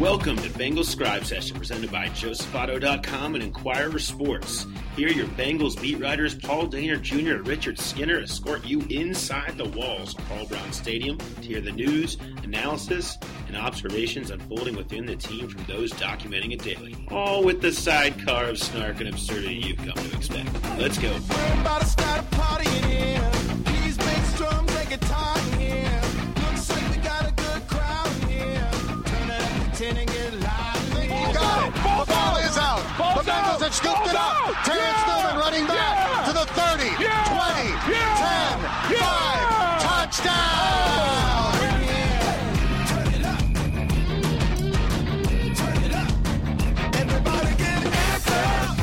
Welcome to Bengals Scribe Session presented by JosephAuto.com and Enquirer Sports. Here, your Bengals beat writers Paul Dehner Jr. and Richard Skinner escort you inside the walls of Paul Brown Stadium to hear the news, analysis, and observations unfolding within the team from those documenting it daily. All with the sidecar of snark and absurdity you've come to expect. Let's go. Scooped it up. Oh, Terrence Newman running back to the 30, 20, 10, 5. Touchdown. Everybody get hands up.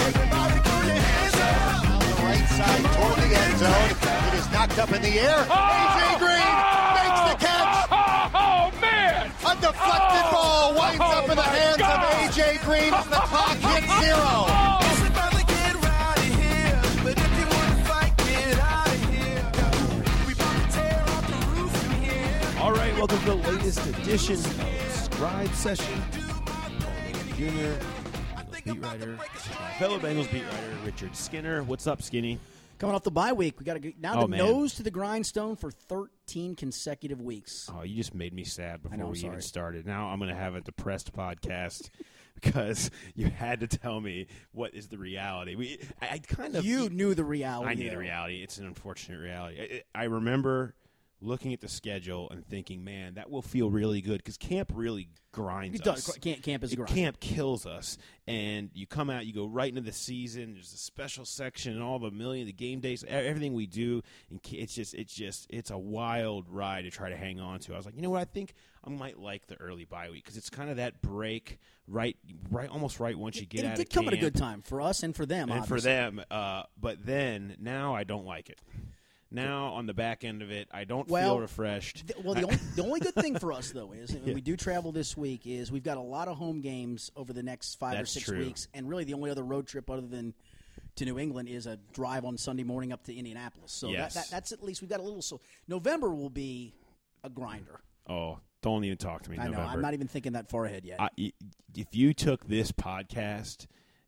Everybody throw your hands up. On the right side toward the end zone. It is knocked up in the air. Oh! AJ latest edition of Scribe Session. Junior, beat writer, fellow Bengals beat writer Richard Skinner. What's up, Skinny? Coming off the bye week, we got to now Oh, the man. nose to the grindstone for 13 consecutive weeks. Oh, you just made me sad before know, we even started. Now I'm going to have a depressed podcast because you had to tell me what is the reality. We, I, I kind of You knew the reality. I knew the reality. It's an unfortunate reality. I, I remember looking at the schedule and thinking, man, that will feel really good because camp really grinds It does. us. Camp, camp is a It- grind. camp kills us, and you come out, you go right into the season. There's a special section and all the million, the game days, everything we do, and it's just, it's just, it's a wild ride to try to hang on to. I was like, you know what? I think I might like the early bye week because it's kind of that break, right, right, almost right once you get And out it did come at a good time for us and for them. and for them. Uh, but then now I don't like it. Now on the back end of it, I don't Well, feel refreshed. Th- Well, the only, the only good thing for us though is when we do travel this week is we've got a lot of home games over the next five That's or six true. weeks, and really the only other road trip other than to New England is a drive on Sunday morning up to Indianapolis. So Yes. that, that, that's at least we've got a little. So November will be a grinder. oh, don't even talk to me. I know. I'm not even thinking that far ahead yet. I, if you took this podcast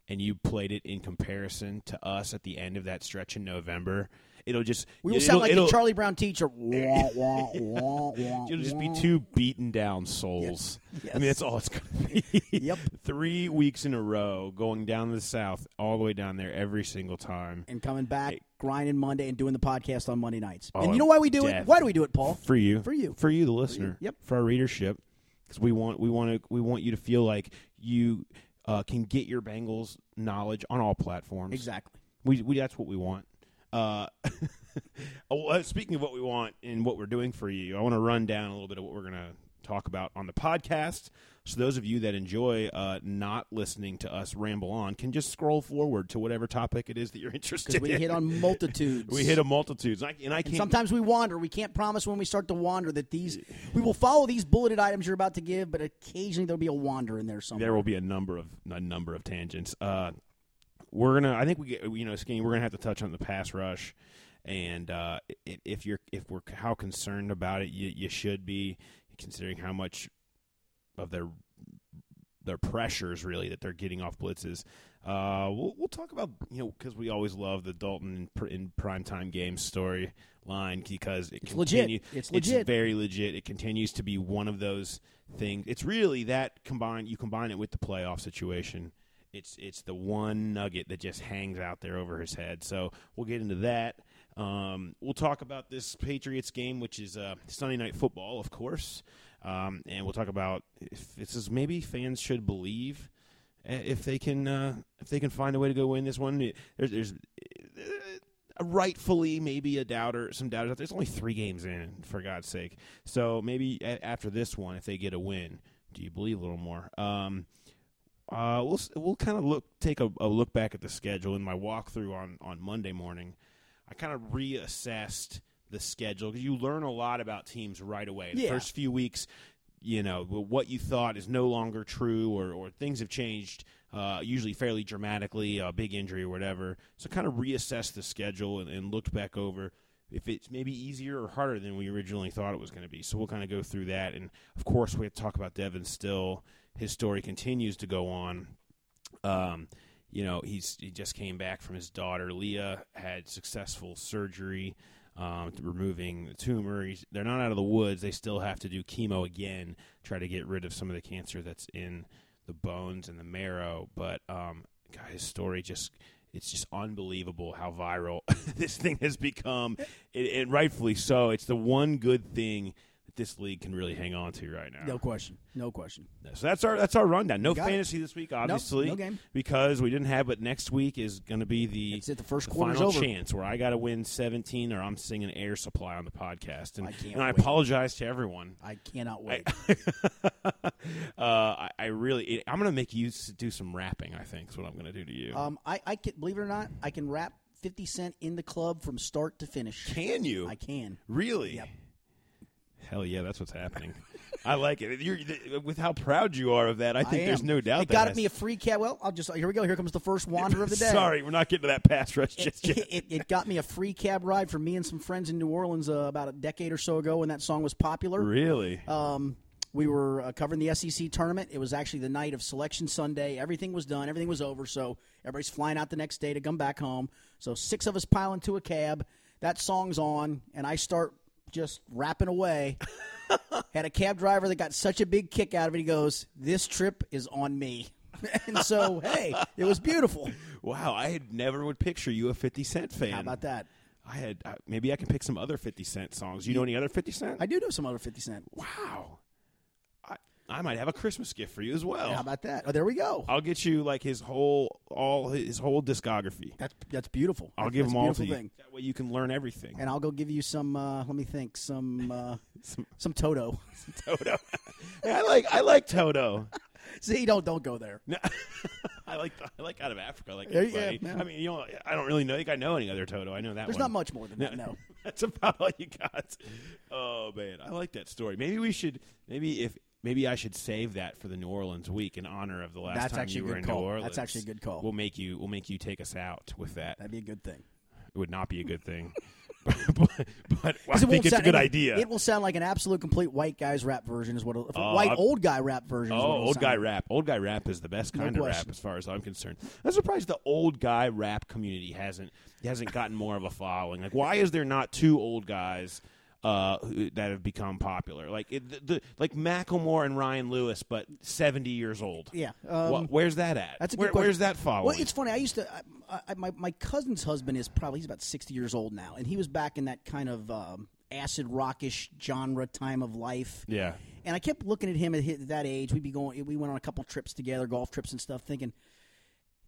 and you played it in comparison to us at the end of that stretch in November, it'll just we will sound like the Charlie Brown teacher. Wah, wah, wah, wah, It'll just be two beaten down souls. Yes. I mean, that's all it's going to be. Yep. Three weeks in a row, going down to the south, all the way down there every single time. and coming back, grinding Monday, and doing the podcast on Monday nights. Oh, and you know why we do death. it? Why do we do it, Paul? for you, For you. for you, the listener, Yep. for our readership, because we want we want to we want you to feel like you uh, can get your Bengals knowledge on all platforms. Exactly. We, we that's what we want. Uh, oh, speaking of what we want and what we're doing for you, I want to run down a little bit of what we're going to talk about on the podcast. So those of you that enjoy uh, not listening to us ramble on can just scroll forward to whatever topic it is that you're interested we in. hit on multitudes. we hit a multitudes, and I, and I And sometimes we wander. We can't promise when we start to wander that these we will follow these bulleted items you're about to give, but occasionally there'll be a wander in there somewhere. there will be a number of a number of tangents. Uh, we're gonna. I think we get. You know, skinny. We're gonna have to touch on the pass rush, and uh, if you're if we're how concerned about it, you you should be considering how much of their their pressures really that they're getting off blitzes. Uh, we'll we'll talk about you know because we always love the Dalton in, in primetime games storyline because it It's legit. It's legit. very legit. It continues to be one of those things. It's really that combined. You combine it with the playoff situation. It's it's the one nugget that just hangs out there over his head. So we'll get into that. Um, we'll talk about this Patriots game, which is uh, Sunday night football, of course, um, and we'll talk about if this is maybe fans should believe uh, if they can uh, if they can find a way to go win this one. There's, there's uh, rightfully maybe a doubter, some doubters out there. There's only three games in, for God's sake. So maybe a- after this one, if they get a win, do you believe a little more? Um, uh, we'll we'll kind of look take a, a look back at the schedule in my walkthrough on on Monday morning. I kind of reassessed the schedule because you learn a lot about teams right away. The Yeah. first few weeks, you know, what you thought is no longer true, or or things have changed. Uh, usually fairly dramatically, a big injury or whatever. So kind of reassessed the schedule and, and looked back over if it's maybe easier or harder than we originally thought it was going to be. So we'll kind of go through that, and of course we have to talk about Devin Still. His story continues to go on. Um, you know, he's he just came back from his daughter Leah had successful surgery, um, removing the tumor. He's, they're not out of the woods. They still have to do chemo again, try to get rid of some of the cancer that's in the bones and the marrow. But um, God, his story just. It's just unbelievable how viral this thing has become, and, and rightfully so. It's the one good thing this league can really hang on to right now. No question. No question. So that's our that's our rundown. No Got it. fantasy this week, obviously, no game. because we didn't have. But next week is going to be the it. The first the final over. chance where I got to win seventeen, or I'm singing Air Supply on the podcast, and I can't and I apologize to everyone. I cannot wait. uh, I, I really, I'm going to make you do some rapping. I think is what I'm going to do to you. um, I, I can believe it or not, I can rap Fifty Cent in the club from start to finish. can you I can. really? Yep. Hell yeah, that's what's happening. I like it. You're, with how proud you are of that, I think I there's am. no doubt. It that got has- me a free cab. Well, I'll just here we go. Here comes the first wander of the day. Sorry, we're not getting to that pass rush It, just yet. it, it got me a free cab ride for me and some friends in New Orleans uh, about a decade or so ago when that song was popular. Really? Um, we were uh, covering the SEC tournament. It was actually the night of Selection Sunday. Everything was done. Everything was over. So everybody's flying out the next day to come back home. So six of us pile into a cab. That song's on, and I start just rapping away. Had a cab driver that got such a big kick out of it. He goes, "This trip is on me." and so, hey, it was beautiful. Wow, I had never would picture you a 50 Cent fan. How about that? I had uh, maybe I can pick some other 50 Cent songs. You know any other 50 Cent? I do know some other Fifty Cent. wow. I might have a Christmas gift for you as well. How about that? Oh, there we go. I'll get you like his whole all his whole discography. That's that's beauul I'll That's- give that's them a all to beautiful you. thing. That way you can learn everything. And I'll go give you some. Uh, let me think. Some uh, Some- some Toto. Toto. Hey, I like I like Toto. See, don't don't go there. No, I like I like out of Africa. I like There you- everybody. yeah, yeah. I mean, you know, I don't really know. think I know any other Toto. I know that There's one. not much more than that. No. That's about all you got. Oh man, I like that story. Maybe we should. Maybe if maybe I should save that for the New Orleans week in honor of the last That's time actually you were in call. New Orleans. That's actually a good call. We'll make you. We'll make you take us out with that. That'd be a good thing. It would not be a good thing, but, but I think it won't it's a sound- good it- idea. It will sound like an absolute complete white guy's rap version. Is what it'll, Oh, white old guy rap version. Is Oh, old guy like. rap. Old guy rap is the best No kind of question. rap, as far as I'm concerned. I'm surprised the old guy rap community hasn't hasn't gotten more of a following. Like, why is there not two old guys uh, who, that have become popular? Like, it, the, the, like Macklemore and Ryan Lewis, but 70 years old. Yeah. Wha- Um, where's that at? That's a good Where, question. Where's that following? Well, it's funny. I used to. I, I, my my cousin's husband is probably he's about sixty years old now, and he was back in that kind of um, acid rockish genre time of life. yeah. And I kept looking at him at that age. We'd be going. We went on a couple trips together, golf trips and stuff, thinking.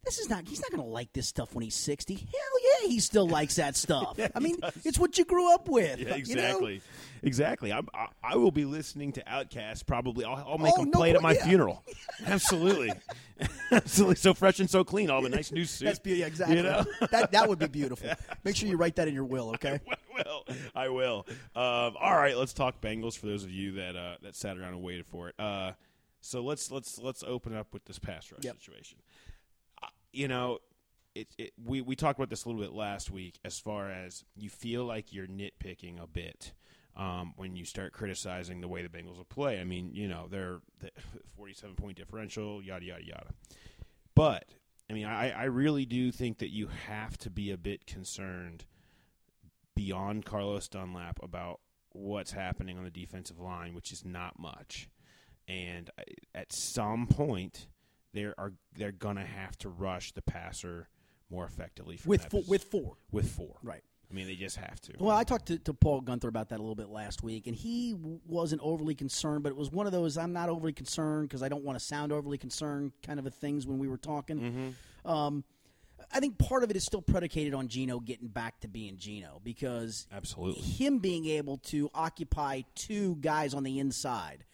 This is not. He's not going to like this stuff when he's sixty. Hell yeah, he still likes that stuff. I mean, it's what you grew up with. Yeah, you know? exactly, exactly. I'm, I, I will be listening to OutKast. Probably, I'll, I'll make Oh, them no play it at my yeah. funeral. Absolutely, absolutely. So fresh and so clean. all the nice new suit. That's be- yeah, exactly. You know? that that would be beautiful. Make sure you write that in your will, okay? I will. I will. Um, all right, let's talk Bengals for those of you that uh, that sat around and waited for it. Uh, so let's let's let's open up with this pass rush Yep. situation. Uh, you know, it, it we we talked about this a little bit last week. As far as you feel like you're nitpicking a bit. Um, when you start criticizing the way the Bengals will play, I mean, you know, they're the 47 point differential, yada yada yada. But I mean, I, I really do think that you have to be a bit concerned beyond Carlos Dunlap about what's happening on the defensive line, which is not much. And at some point, they are they're gonna have to rush the passer more effectively With four, with four, with four. right? I mean, they just have to. Well, I talked to, to Paul Guenther about that a little bit last week, and he wasn't overly concerned, but it was one of those I'm not overly concerned because I don't want to sound overly concerned kind of a things when we were talking. Mm-hmm. Um, I think part of it is still predicated on Geno getting back to being Geno because Absolutely. him being able to occupy two guys on the inside.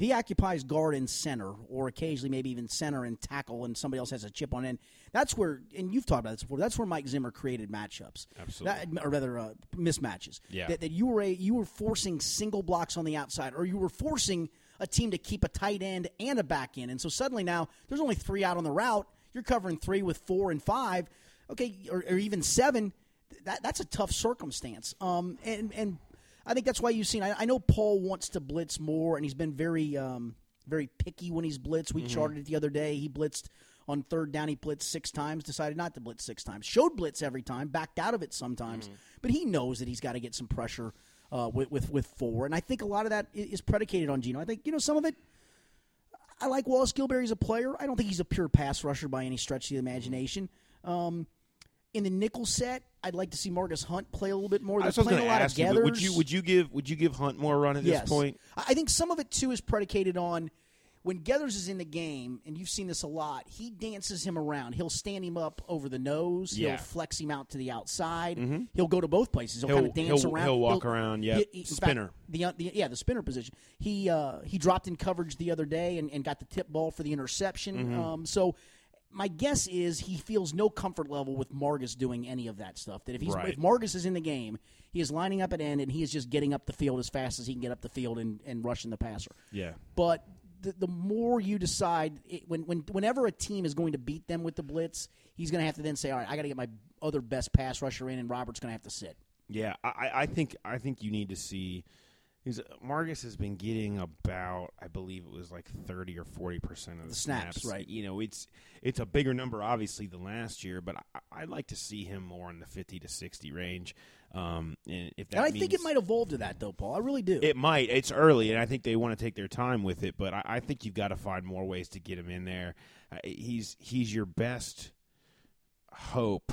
He occupies guard and center, or occasionally maybe even center and tackle, and somebody else has a chip on end, that's where, and you've talked about this before, that's where Mike Zimmer created matchups. Absolutely. That- or rather, uh, mismatches. Yeah. That, that you were a, you were forcing single blocks on the outside, or you were forcing a team to keep a tight end and a back end. And so suddenly now there's only three out on the route. You're covering three with four and five, okay, or, or even seven. that that's a tough circumstance. Um, and and I think that's why you've seen. I, I know Paul wants to blitz more, and he's been very um, very picky when he's blitzed. We charted it the other day. He blitzed on third down. He blitzed six times. Decided not to blitz six times. Showed blitz every time. Backed out of it sometimes. But he knows that he's got to get some pressure uh, with, with with four. And I think a lot of that is predicated on Geno. I think you know some of it. I like Wallace Gilberry as a player. I don't think he's a pure pass rusher by any stretch of the imagination. Um, in the nickel set, I'd like to see Margus Hunt play a little bit more. They're I was playing going a to lot ask of you. Would you would you give would you give Hunt more run at yes. this point? I think some of it too is predicated on when Gethers is in the game, and you've seen this a lot. He dances him around. He'll stand him up over the nose. Yeah. He'll flex him out to the outside. He'll go to both places. He'll, He'll- kind of dance he'll- around. he'll walk around, yeah. he- he- in fact, Spinner. the, uh, the yeah the spinner position. He uh, he dropped in coverage the other day and, and got the tip ball for the interception. Mm-hmm. Um, so my guess is he feels no comfort level with Margus doing any of that stuff. That if he's Right. if Margus is in the game, he is lining up at end and he is just getting up the field as fast as he can get up the field and, and rushing the passer. Yeah. But the, the more you decide, it, when, when whenever a team is going to beat them with the blitz, he's going to have to then say, all right, I got to get my other best pass rusher in, and Robert's going to have to sit. Yeah, I, I- I think I think you need to see. Because Margus has been getting about, I believe it was like thirty or forty percent of the, The snaps, right. You know, it's it's a bigger number, obviously, than last year, but I, I'd like to see him more in the fifty to sixty range. Um, and if that And I think it might evolve to that, though, Paul. I really do. It might. It's early, and I think they want to take their time with it. But I, I think you've got to find more ways to get him in there. Uh, he's he's your best hope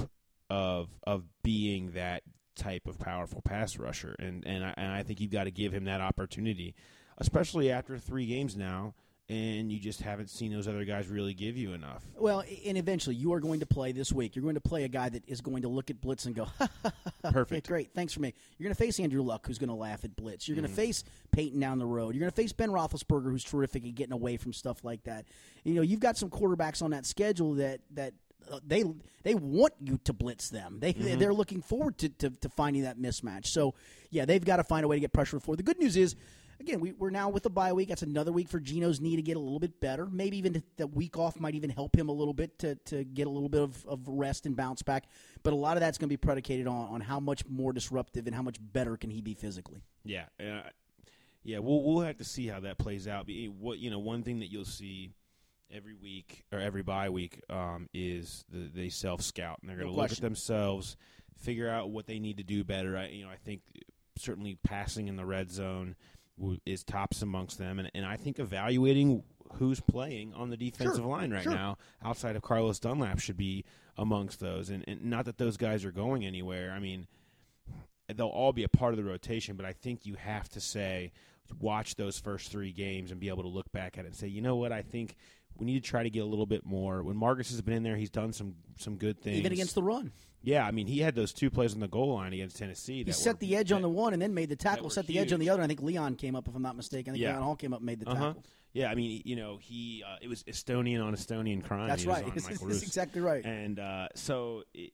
of of being that type of powerful pass rusher, and and I, and I think you've got to give him that opportunity, especially after three games now, and you just haven't seen those other guys really give you enough. Well, and eventually you are going to play this week. You're going to play a guy that is going to look at blitz and go, Perfect. great, thanks for me." You're going to face Andrew Luck, who's going to laugh at blitz. You're Mm-hmm. going to face Peyton down the road. You're going to face Ben Roethlisberger, who's terrific at getting away from stuff like that. You know, you've got some quarterbacks on that schedule that that. They they want you to blitz them. They Mm-hmm. they're looking forward to, to, to finding that mismatch. So yeah, they've got to find a way to get pressure before. The good news is again, we, we're now with the bye week. That's another week for Geno's knee to get a little bit better. Maybe even the week off might even help him a little bit to, to get a little bit of, of rest and bounce back. But a lot of that's going to be predicated on, on how much more disruptive and how much better can he be physically. Yeah, uh, yeah. We'll we'll have to see how that plays out. What you know, one thing that you'll see every week or every bye week um, is the, they self scout and they're going No to look at themselves, figure out what they need to do better. I, you know, I think certainly passing in the red zone w- is tops amongst them, and, and I think evaluating who's playing on the defensive line right sure. now outside of Carlos Dunlap should be amongst those, and, and not that those guys are going anywhere. I mean they'll all be a part of the rotation, but I think you have to say, watch those first three games and be able to look back at it and say, you know what, I think we need to try to get a little bit more. When Margus has been in there, he's done some some good things. Even against the run. yeah, I mean, he had those two plays on the goal line against Tennessee. He set were- the edge on the one and then made the tackle, set the edge on the other. I think Leon came up, if I'm not mistaken. I think Yeah. Leon Hall came up and made the Uh-huh. tackle. Yeah, I mean, you know, he uh, it was Estonian on Estonian crime. That's right. That's exactly right. And uh, so it,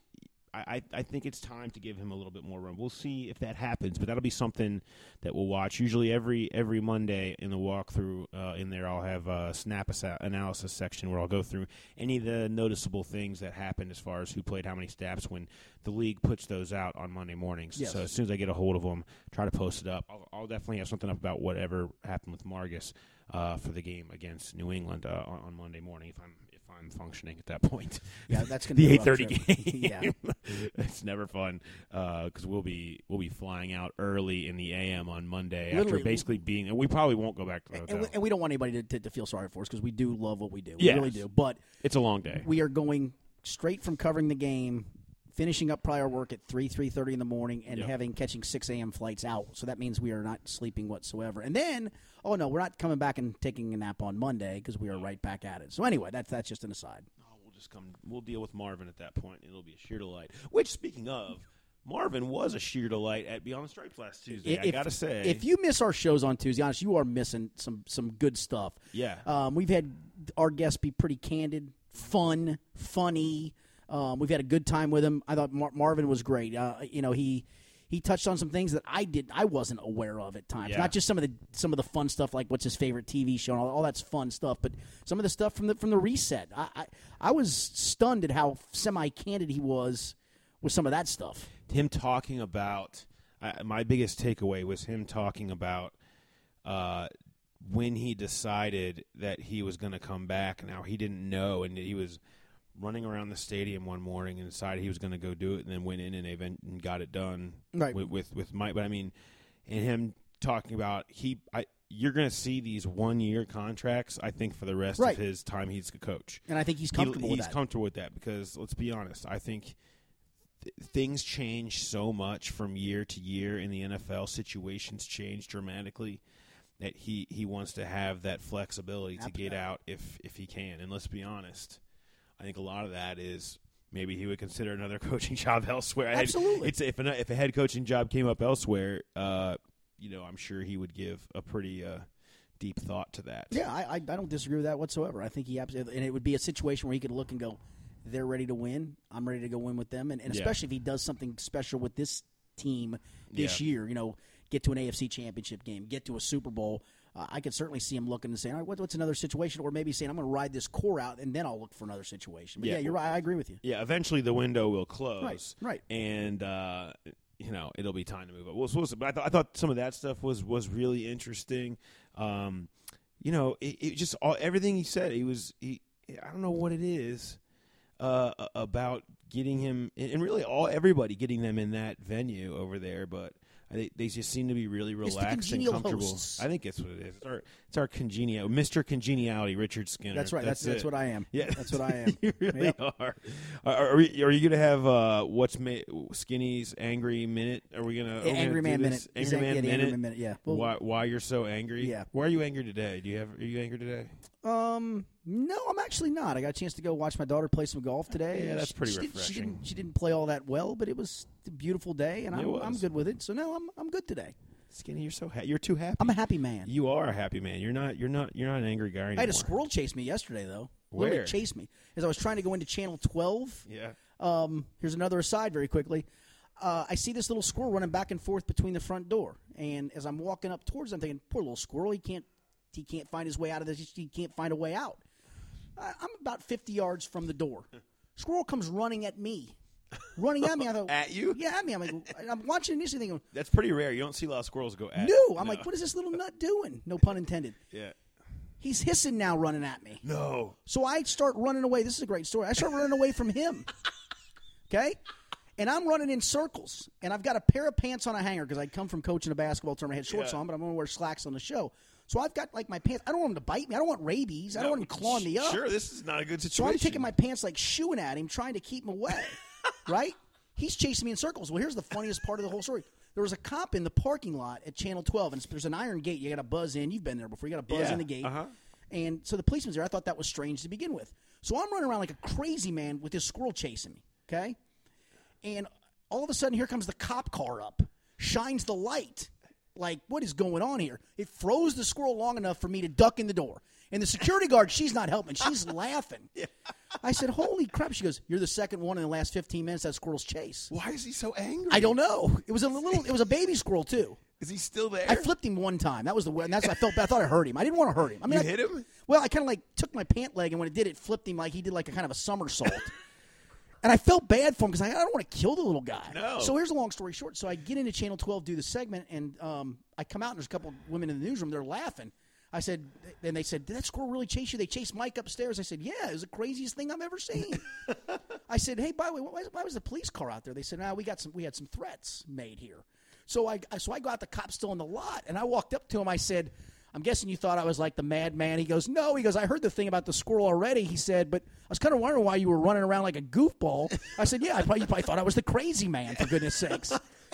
I, I I think it's time to give him a little bit more room. We'll see if that happens, but that'll be something that we'll watch. Usually every every Monday in the walkthrough uh, in there, I'll have a snap analysis section where I'll go through any of the noticeable things that happened as far as who played how many snaps when the league puts those out on Monday mornings. Yes. So as soon as I get a hold of them, try to post it up. I'll, I'll definitely have something up about whatever happened with Margus uh, for the game against New England uh, on, on Monday morning if I'm if I'm functioning at that point. Yeah, that's gonna the eight thirty game. Yeah. it's never fun uh, because we'll be we'll be flying out early in the AM on Monday after basically being. And we probably won't go back to the hotel. And we, and we don't want anybody to, to, to feel sorry for us because we do love what we do. We Yes. really do. But it's a long day. we are going straight from covering the game, finishing up prior work at three three thirty in the morning, and Yep. having catching six a.m. flights out. So that means we are not sleeping whatsoever. And then, oh no, we're not coming back and taking a nap on Monday because we are right back at it. So anyway, that's that's just an aside. Oh, we'll just come. We'll deal with Marvin at that point. It'll be a sheer delight. Which, speaking of, Marvin was a sheer delight at Beyond the Stripes last Tuesday. I gotta say, if you miss our shows on Tuesday, honest, you are missing some some good stuff. Yeah. um, we've had our guests be pretty candid, fun, funny. Um, we've had a good time with him. I thought Mar- Marvin was great. Uh, you know, he he touched on some things that I did I wasn't aware of at times. Yeah. Not just some of the some of the fun stuff like what's his favorite TV show and all, all that's fun stuff, but some of the stuff from the from the reset. I I, I was stunned at how semi candid he was with some of that stuff. him talking about I my biggest takeaway was him talking about uh, when he decided that he was going to come back. Now he didn't know, and he was running around the stadium one morning and decided he was going to go do it, and then went in and event and got it done Right. with, with with Mike. But I mean, and him talking about he, I you're going to see these one year contracts. I think for the rest Right. of his time, he's a coach. And I think he's He- comfortable he's with that. comfortable with that because let's be honest. I think th- things change so much from year to year in the NFL. Situations change dramatically. That he, he wants to have that flexibility to get out if if he can. And let's be honest, I think a lot of that is maybe he would consider another coaching job elsewhere. Absolutely. it's if an, if a head coaching job came up elsewhere, uh, you know, I'm sure he would give a pretty uh, deep thought to that. Yeah, I, I I don't disagree with that whatsoever. I think he absolutely, and it would be a situation where he could look and go, they're ready to win. I'm ready to go win with them, and, and Yeah. especially if he does something special with this team this Yeah. year, you know, get to an AFC Championship game, get to a Super Bowl. Uh, I could certainly see him looking and saying, all right, what, what's another situation, or maybe saying, I'm going to ride this core out, and then I'll look for another situation. But yeah, Yeah. you're right. I agree with you. yeah, eventually the window will close. Right, right. And uh, you know it'll be time to move up. Well, but I thought I thought some of that stuff was was really interesting. Um, you know, it, it just all everything he said. He was he. I don't know what it is uh, about getting him, and really all everybody getting them in that venue over there, but. Think they just seem to be really relaxed and comfortable. hosts. I think that's what it is. It's our, it's our congenial, Mr. Congeniality, Richard Skinner. That's right. That's that's, it. what I am. Yeah, that's what I am. you really Yep. are. Are, are, we, are you gonna have uh, what's ma- Skinny's angry minute? Are we gonna are Angry Man? Minute. Angry Man yeah, minute. Angry Man Minute, yeah. Well- why why you're so angry? Yeah. Why are you angry today? Do you have are you angry today? Um, no, I'm actually not. I got a chance to go watch my daughter play some golf today. Yeah, that's She- pretty she didn't- She refreshing. didn't, she didn't play all that well, but it was a beautiful day, and I'm. I'm good with it. So no, I'm I'm good today. Skinny, you're so ha- you're too happy. I'm a happy man. you are a happy man. You're not. You're not. You're not an angry guy anymore. I had a squirrel chase me yesterday, though. Where? Literally chase me as I was trying to go into channel 12. Yeah. Um, here's another aside, very quickly. Uh, I see this little squirrel running back and forth between the front door, and as I'm walking up towards, him, I'm thinking, "Poor little squirrel. He can't. He can't find his way out of this. He can't find a way out." I, I'm about 50 yards from the door. Squirrel comes running at me, running at me. I thought, At you? Yeah, at me. I'm like, I'm watching this and thinking, That's pretty rare. You don't see a lot of squirrels go at. "No." I'm like, "What is this little nut doing?" No pun intended. Yeah. He's hissing now, running at me. No. So I start running away. This is a great story. I start running away from him. Okay? And I'm running in circles. And I've got a pair of pants on a hanger because I come from coaching a basketball tournament. I had shorts Yeah. on, but I'm going to wear slacks on the show. So I've got like my pants. I don't want him to bite me. I don't want rabies. I don't want him clawing me up. Sure, this is not a good situation. So. I'm taking my pants like shooing at him, trying to keep him away. right? He's chasing me in circles. Well, here's the funniest part of the whole story. There was a cop in the parking lot at Channel 12, and there's an iron gate. You got to buzz in. You've been there before. You got to buzz Yeah, in the gate. uh-huh. And so the policeman's there. I thought that was strange to begin with. So I'm running around like a crazy man with this squirrel chasing me. Okay? And all of a sudden, here comes the cop car up, shines the light. Like, what is going on here? It froze the squirrel long enough for me to duck in the door. And the security guard, she's not helping. She's laughing. I said, Holy crap. She goes, You're the second one in the last 15 minutes that squirrel's chase. Why is he so angry? I don't know. It was a little, it was a baby squirrel, too. Is he still there? I flipped him one time. That was the way, and that's I felt. I thought I hurt him. I didn't want to hurt him. I mean, You I- hit him? Well, I kind of like took my pant leg, and when it did, it flipped him like he did like a kind of a somersault. And I felt bad for him because I, I don't want to kill the little guy. No. So here's a long story short. So I get into Channel 12, do the segment, and um, I come out, and there's a couple women in the newsroom. They're laughing. I said, and they said, "Did that squirrel really chase you?" They chased Mike upstairs. I said, "Yeah, it was the craziest thing I've ever seen." I said, "Hey, by the way, why, why was the police car out there?" They said, "Nah, we got some. We had some threats made here." So I, so I got the cop still in the lot, and I walked up to him. I said, "I'm guessing you thought I was like the madman." He goes, "No." He goes, "I heard the thing about the squirrel already." He said, "But I was kind of wondering why you were running around like a goofball." I said, "Yeah, I probably, you probably thought I was the crazy man. For goodness sakes."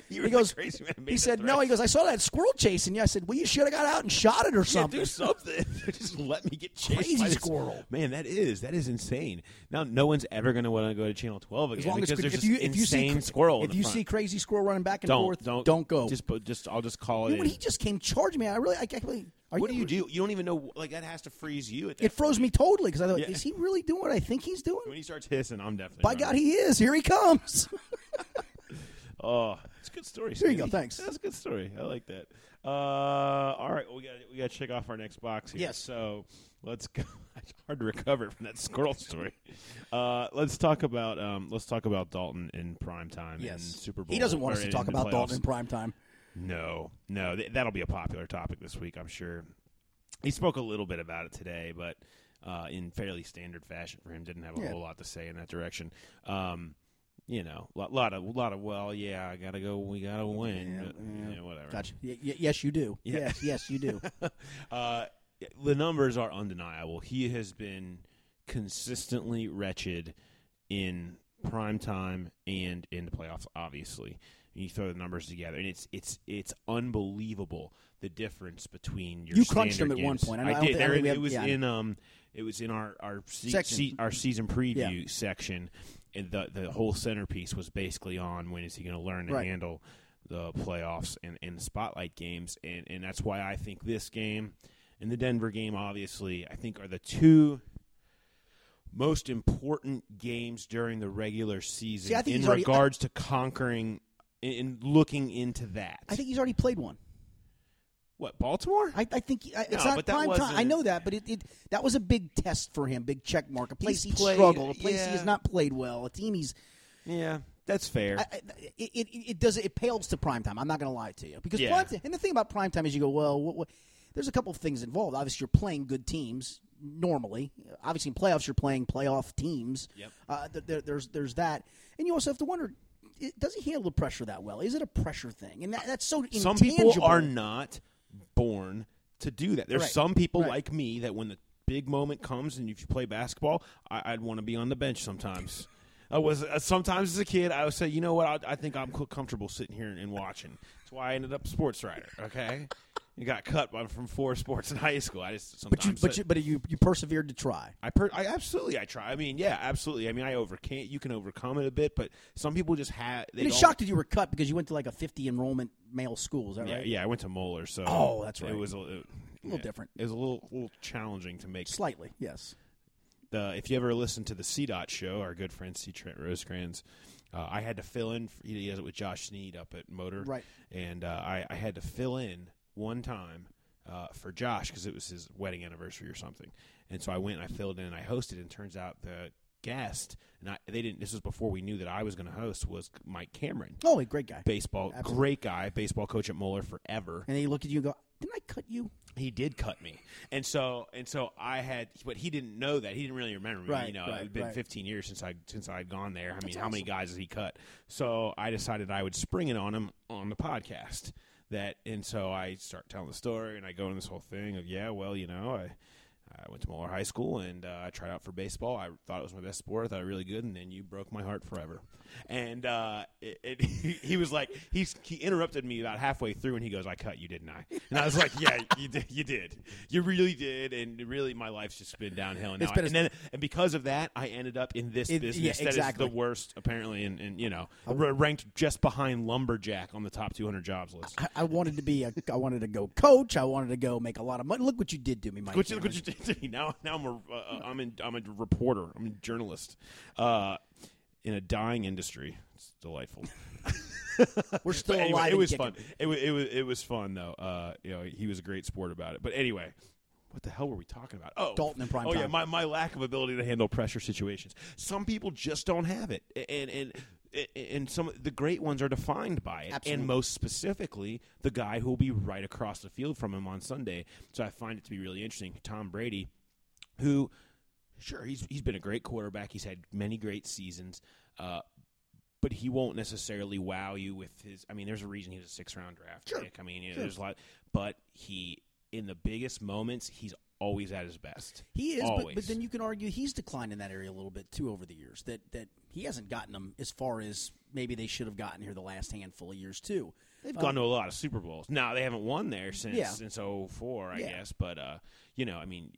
He goes, crazy man who he said, "No." He goes, "I saw that squirrel chasing you." I said, "Well, you should have got out and shot it or Yeah, something." do something. Just let me get chased. Crazy by this- squirrel. Man, that is that is insane. Now, no one's ever going to want to go to Channel 12 again As long as because there's if just you if you see insane squirrel. in if the you front. see crazy squirrel running back and don't forth, don't don't go. Just just I'll just call it. Dude, when in. he just came charging me, I really, I can't believe. Are what do you, do? You don't even know. Like that has to freeze you. At that It froze me totally because I thought, Yeah. is he really doing what I think he's doing? When he starts hissing, I'm definitely. By running. God, he is. Here he comes. Oh, good story. There you go, thanks. That's a good story. I like that. Uh, all right, well, we got we got to check off our next box here. Yes. So let's go. It's hard to recover from that squirrel story. Uh, let's talk about um, let's talk about Dalton in prime time. Yes. in Super Bowl. He doesn't want or us to in talk the about Dalton in playoffs. prime time. No, no, th- that'll be a popular topic this week, I'm sure. He spoke a little bit about it today, but uh, in fairly standard fashion for him. Didn't have a Yeah. whole lot to say in that direction. Um, you know, a lot, lot of, lot of. Well, yeah, I gotta go. We gotta win. but, yeah, whatever. Gotcha. Y- y- yes, you do. Yeah. Yes, yes, you do. uh, the numbers are undeniable. He has been consistently wretched in prime time and in the playoffs. Obviously, you throw the numbers together, and it's it's it's unbelievable the difference between your. You crunched them at one point. I I I did. think- I There- think it have- was yeah. in um, it was in our our se- se- our season preview section, and the the whole centerpiece was basically on when is he going to learn to Right. handle the playoffs and, and spotlight games, and and that's why I think this game and the Denver game, obviously, I think are the two most important games during the regular season See, I in already- regards to conquering and looking into that. I think he's already played one. What Baltimore? I, I think I, it's No, not prime time. I know that, but it, it that was a big test for him, big check mark, a place He's he played- struggled, a place he has not played well, a team he's. yeah, that's fair. I, it, it it does it pales to prime time. I'm not going to lie to you because Yeah. time, and the thing about prime time is you go well. What, what, there's a couple of things involved. Obviously, you're playing good teams normally. Obviously, in playoffs, you're playing playoff teams. Yep. Uh, there, there's there's that, and you also have to wonder. Does he handle the pressure that well? Is it a pressure thing? And that, that's so some people are not born to do that. There's Right. some people Right. like me that when the big moment comes and if you play basketball, I, I'd want to be on the bench sometimes. I was uh, sometimes as a kid. I would say, you know what? I, I think I'm co- comfortable sitting here and, and watching. That's why I ended up sports writer. Okay, you got cut by, from four sports in high school. I just sometimes But you, but you, but you, you persevered to try. I, per- I absolutely I try. I mean, yeah, absolutely. I mean, I overcame. You can overcome it a bit, but some people just have. They I mean, shocked that you were cut because you went to like a 50 enrollment male school. Is that Yeah, right? yeah. I went to Moeller, so Oh, that's right. It was a, it- A little yeah, different. It was a little little challenging to make. Slightly, yes. The if you ever listen to the C Dot show, our good friend C Trent Rosecrans, uh, I had to fill in. For, he does it with Josh Sneed up at Motor, Right. And uh, I, I had to fill in one time uh, for Josh because it was his wedding anniversary or something. And so I went and I filled in and I hosted. And turns out the guest and I, they didn't. This was before we knew that I was going to host. Was Mike Cameron, Oh, a great guy. baseball Absolutely. great guy, baseball coach at Moeller forever. And then looked at you and go, "Didn't I cut you?" he did cut me, and so and so I had, but he didn't know that. He didn't really remember me. Right, you know, right, it'd been right. 15 years since I since I'd gone there. I mean, That's how many guys has he cut? So I decided I would spring it on him on the podcast. That and so I start telling the story, and I go in this whole thing of yeah, well, you know, I. I went to Moeller High School and uh, I tried out for baseball. I thought it was my best sport. I thought it was really good, and then you broke my heart forever. And uh, it, it, he, he was like, he's, he interrupted me about halfway through, and he goes, "I cut you, didn't I?" And I was like, "Yeah, you did. You did. You really did." And really, my life's just been downhill. And, now been and then, and because of that, I ended up in this It- business yeah, that is exactly. the worst, apparently, and, and you know, ranked just behind lumberjack on the top 200 jobs list. I, I wanted to be a. I wanted to go coach. I wanted to go make a lot of money. Look what you did to me, Mike. What you, what you did to me. Now, now I'm a, uh, I'm in, I'm a reporter. I'm a journalist, uh, in a dying industry. It's delightful. We're still anyway, alive. it was kicking. fun. It was, it was it was fun though. Uh, you know, he was a great sport about it. But anyway, what the hell were we talking about? Oh, Dalton in prime Oh yeah, my, my lack of ability to handle pressure situations. Some people just don't have it, and and and some of the great ones are defined by it. Absolutely. And most specifically, the guy who will be right across the field from him on Sunday. So I find it to be really interesting. Tom Brady, who sure he's he's been a great quarterback. He's had many great seasons. Uh, but he won't necessarily wow you with his. I mean, there's a reason he's a six round draft Sure. pick. I mean, you know, Sure. there's a lot, but he in the biggest moments, he's always at his best. He is, but, but then you can argue he's declined in that area a little bit too over the years. That that he hasn't gotten them as far as maybe they should have gotten here the last handful of years too. They've gone to a lot of Super Bowls. Now they haven't won there since Yeah. since 04, I Yeah. guess. But uh, you know, I mean,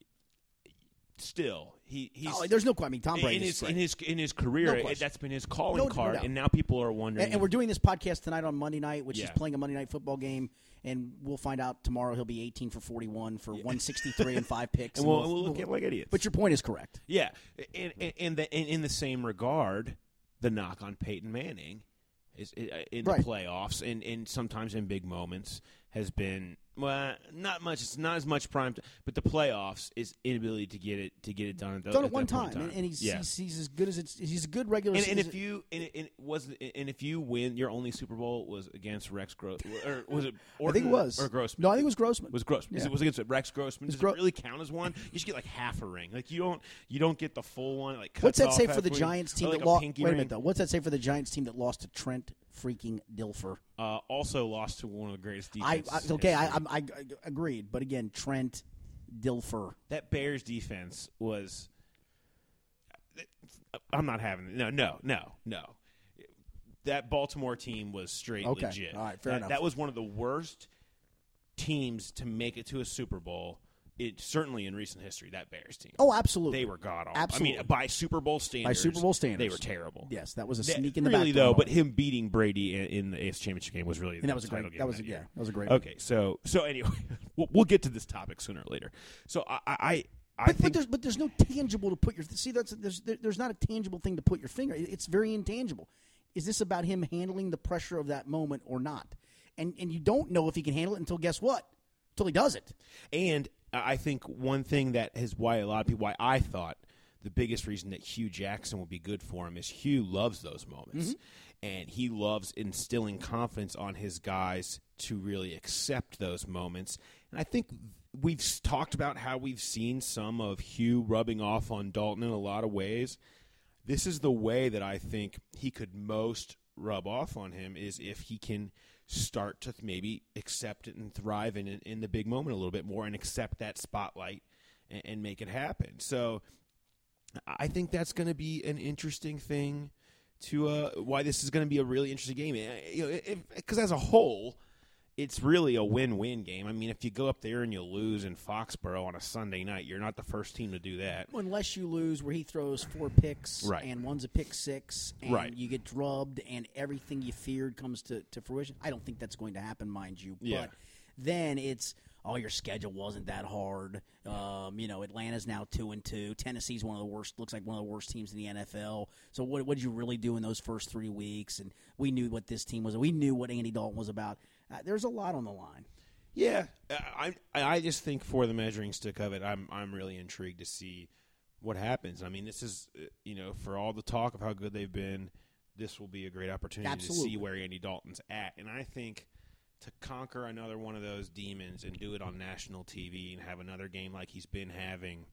still he he's Oh, there's no question. I mean, Tom Brady in is his great. in his in his career. No it- that's been his calling No- no card, doubt. and now people are wondering. And, and we're doing this podcast tonight on Monday night, which is playing a Monday night football game, and we'll find out tomorrow. He'll be 18 for 41 for 163 and five picks. and we'll, we'll look at like idiots. But your point is correct. Yeah, in in, in the in, in the same regard, the knock on Peyton Manning is in Right. the playoffs and, and sometimes in big moments has been well not much it's not as much prime t- but the playoffs is inability to get it to get it done at, the, Done it one point time, and, and he's, yeah. he's he's as good as it's. He's a good regular. and, and if you and, and was and if you win your only Super Bowl was against Rex Gross or was it I think it was or Grossman No, I think it was Grossman. was Grossman. Yeah. It was against Rex Grossman. Does Gro- it really count as one? You should get like half a ring. Like you don't you don't get the full one. Like What's that say for the Giants team like that lost? Wait a ring. minute though. What's that say for the Giants team that lost to Trent freaking Dilfer? Uh, also lost to one of the greatest defenses. I okay, I, history. I, I agreed, but again, Trent Dilfer. that Bears defense was. Uh, I'm not having it. No, no, no, no. That Baltimore team was straight Okay. legit. All right, fair that, enough. That was one of the worst teams to make it to a Super Bowl. It certainly in recent history. That Bears team. Oh, absolutely. They were god awful. I Absolutely. mean, by Super Bowl standards, Super Bowl standards. they were terrible. Yes, that was a That- sneak in the really back. though, but him beating Brady in, in the AFC Championship game was really and that was a great. game That was a, yeah, that was a great. Okay, so so anyway, we'll, we'll get to this topic sooner or later. So I I, I But, but think there's but there's no tangible to put your see that's there's there's not a tangible thing to put your finger. It's very intangible. Is this about him handling the pressure of that moment or not? And and you don't know if he can handle it until guess what? Until he does it. And I think one thing that is why a lot of people, why I thought the biggest reason that Hue Jackson would be good for him is Hue loves those moments. Mm-hmm. And he loves instilling confidence on his guys to really accept those moments. And I think we've talked about how we've seen some of Hue rubbing off on Dalton in a lot of ways. This is the way that I think he could most rub off on him is if he can start to maybe accept it and thrive in in the big moment a little bit more and accept that spotlight and, and make it happen. So I think that's going to be an interesting thing to uh, why this is going to be a really interesting game. You know, because as a whole, it's really a win-win game. I mean, if you go up there and you lose in Foxborough on a Sunday night, you're not the first team to do that. Unless you lose where he throws four picks Right. and one's a pick six and Right. you get drubbed and everything you feared comes to, to fruition. I don't think that's going to happen, mind you. Yeah. But then it's oh your schedule wasn't that hard. Um, you know, Atlanta's now two and two. Tennessee's one of the worst looks like one of the worst teams in the NFL. So what what did you really do in those first three weeks? And we knew what this team was. We knew what Andy Dalton was about. Uh, there's a lot on the line. Yeah, I I I just think for the measuring stick of it, I'm I'm really intrigued to see what happens. I mean, this is uh, you know for all the talk of how good they've been, this will be a great opportunity Absolutely. to see where Andy Dalton's at, and I think to conquer another one of those demons and do it on national TV and have another game like he's been having.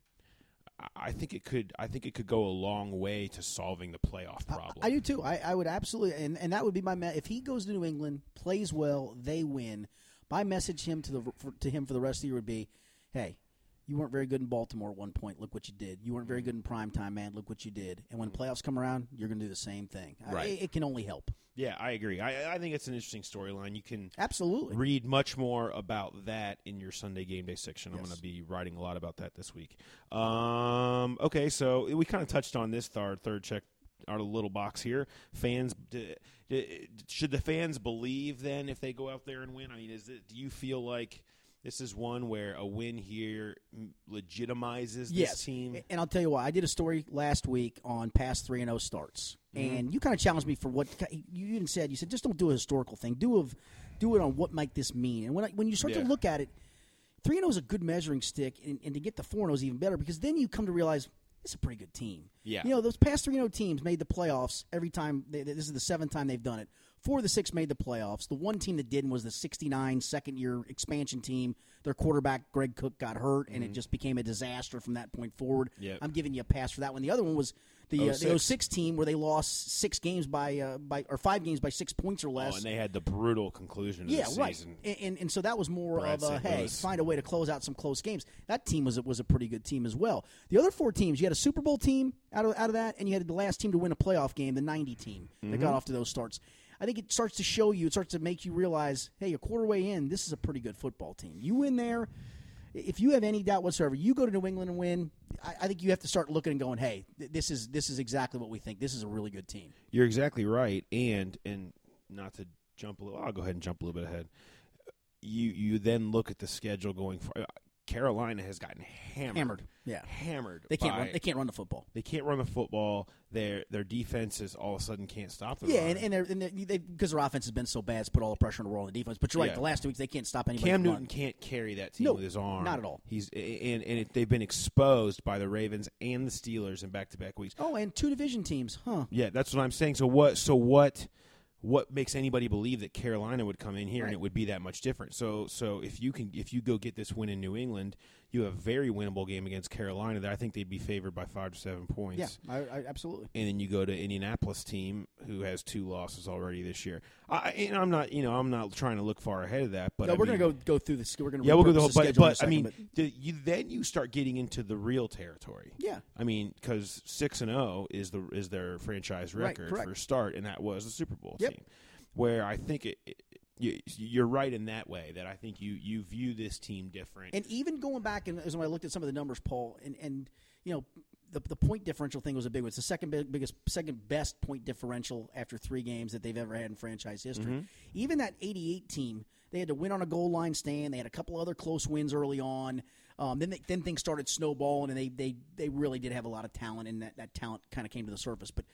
I- I think it could. I think it could go a long way to solving the playoff problem. I do too. I, I would absolutely, and, and that would be my me- if he goes to New England, plays well, they win. My message him to the for, to him for the rest of the year would be, hey. You weren't very good in Baltimore at one point. Look what you did. You weren't very good in prime time, man. Look what you did. And when playoffs come around, you're going to do the same thing. Right. it, it can only help. yeah, I agree. I, I think it's an interesting storyline. You can Absolutely. read much more about that in your Sunday game day section. I'm going to be writing a lot about that this week. Um, okay, so we kind of touched on this our third check our little box here. Fans, should the fans believe then if they go out there and win? I mean, is it? Do you feel like this is one where a win here legitimizes this yes. team? And I'll tell you why. I did a story last week on past three and zero starts, mm-hmm. and you kind of challenged me for what you even said. You said just don't do a historical thing. Do of do it on what might this mean. And when I, when you start Yeah. to look at it, three and zero is a good measuring stick, and, and to get the four and zero is even better because then you come to realize. It's a pretty good team. Yeah. You know, those past 3 0 teams made the playoffs every time. They, this is the seventh time they've done it. Four of the six made the playoffs. The one team that didn't was the 69 second year expansion team. Their quarterback, Greg Cook, got hurt, and it just became a disaster from that point forward. Mm-hmm. Yep. I'm giving you a pass for that one. The other one was the uh, the 06. 06 team where they lost six games by uh, by or five games by six points or Oh, less. and they had the brutal conclusion of yeah, the right. season. And, and and so that was more Brad of a hey, Louis. find a way to close out some close games. That team was a, was a pretty good team as well. The other four teams, you had a Super Bowl team out of out of that, and you had the last team to win a playoff game, the '90 team that Mm-hmm. got off to those starts. I think it starts to show you, it starts to make you realize, hey, a quarter way in, this is a pretty good football team. You win there. If you have any doubt whatsoever, you go to New England and win. I, I think you have to start looking and going, "Hey, th- this is this is exactly what we think. This is a really good team." You're exactly right, and and not to jump a little. I'll go ahead and jump a little bit ahead. You you then look at the schedule going for. Carolina has gotten hammered. Hammered, yeah. hammered. They can't by- run. They can't run the football. They can't run the football. Their their defenses all of a sudden can't stop them. Yeah, and, and, they're, and they're, they because their offense has been so bad, it's put all the pressure on the roll on the defense. But you're right. Yeah. The last two weeks they can't stop anybody. Cam Newton running. can't carry that team No, with his arm. not at all. He's and and it, they've been exposed by the Ravens and the Steelers in back to back weeks. Oh, and two division teams, huh? Yeah, that's what I'm saying. So what? So what? What makes anybody believe that Carolina would come in here and it would be that much different? So, so if you can, if you go get this win in New England, you have a very winnable game against Carolina. That I think they'd be favored by five to seven points. Yeah, I, I, absolutely. and then you go to Indianapolis team who has two losses already this year. I, and I'm not, you know, I'm not trying to look far ahead of that, but no, we're mean- gonna go go through this. We're gonna yeah, we'll go the whole. But, schedule in a but I mean, but- the, you then you start getting into the real territory. Yeah. I mean, because six and zero is the is their franchise record correct. for a start, and that was the Super Bowl Yep. team. Where I think it, it you, you're right in that way that I think you you view this team different. And even going back and as I looked at some of the numbers, Paul, and and you know the the point differential thing was a big one. It's the second big, biggest, second best point differential after three games that they've ever had in franchise history. Mm-hmm. Even that '88 team, they had to win on a goal line stand. They had a couple other close wins early on. Um, then they, then things started snowballing, and they they they really did have a lot of talent, and that that talent kind of came to the surface. But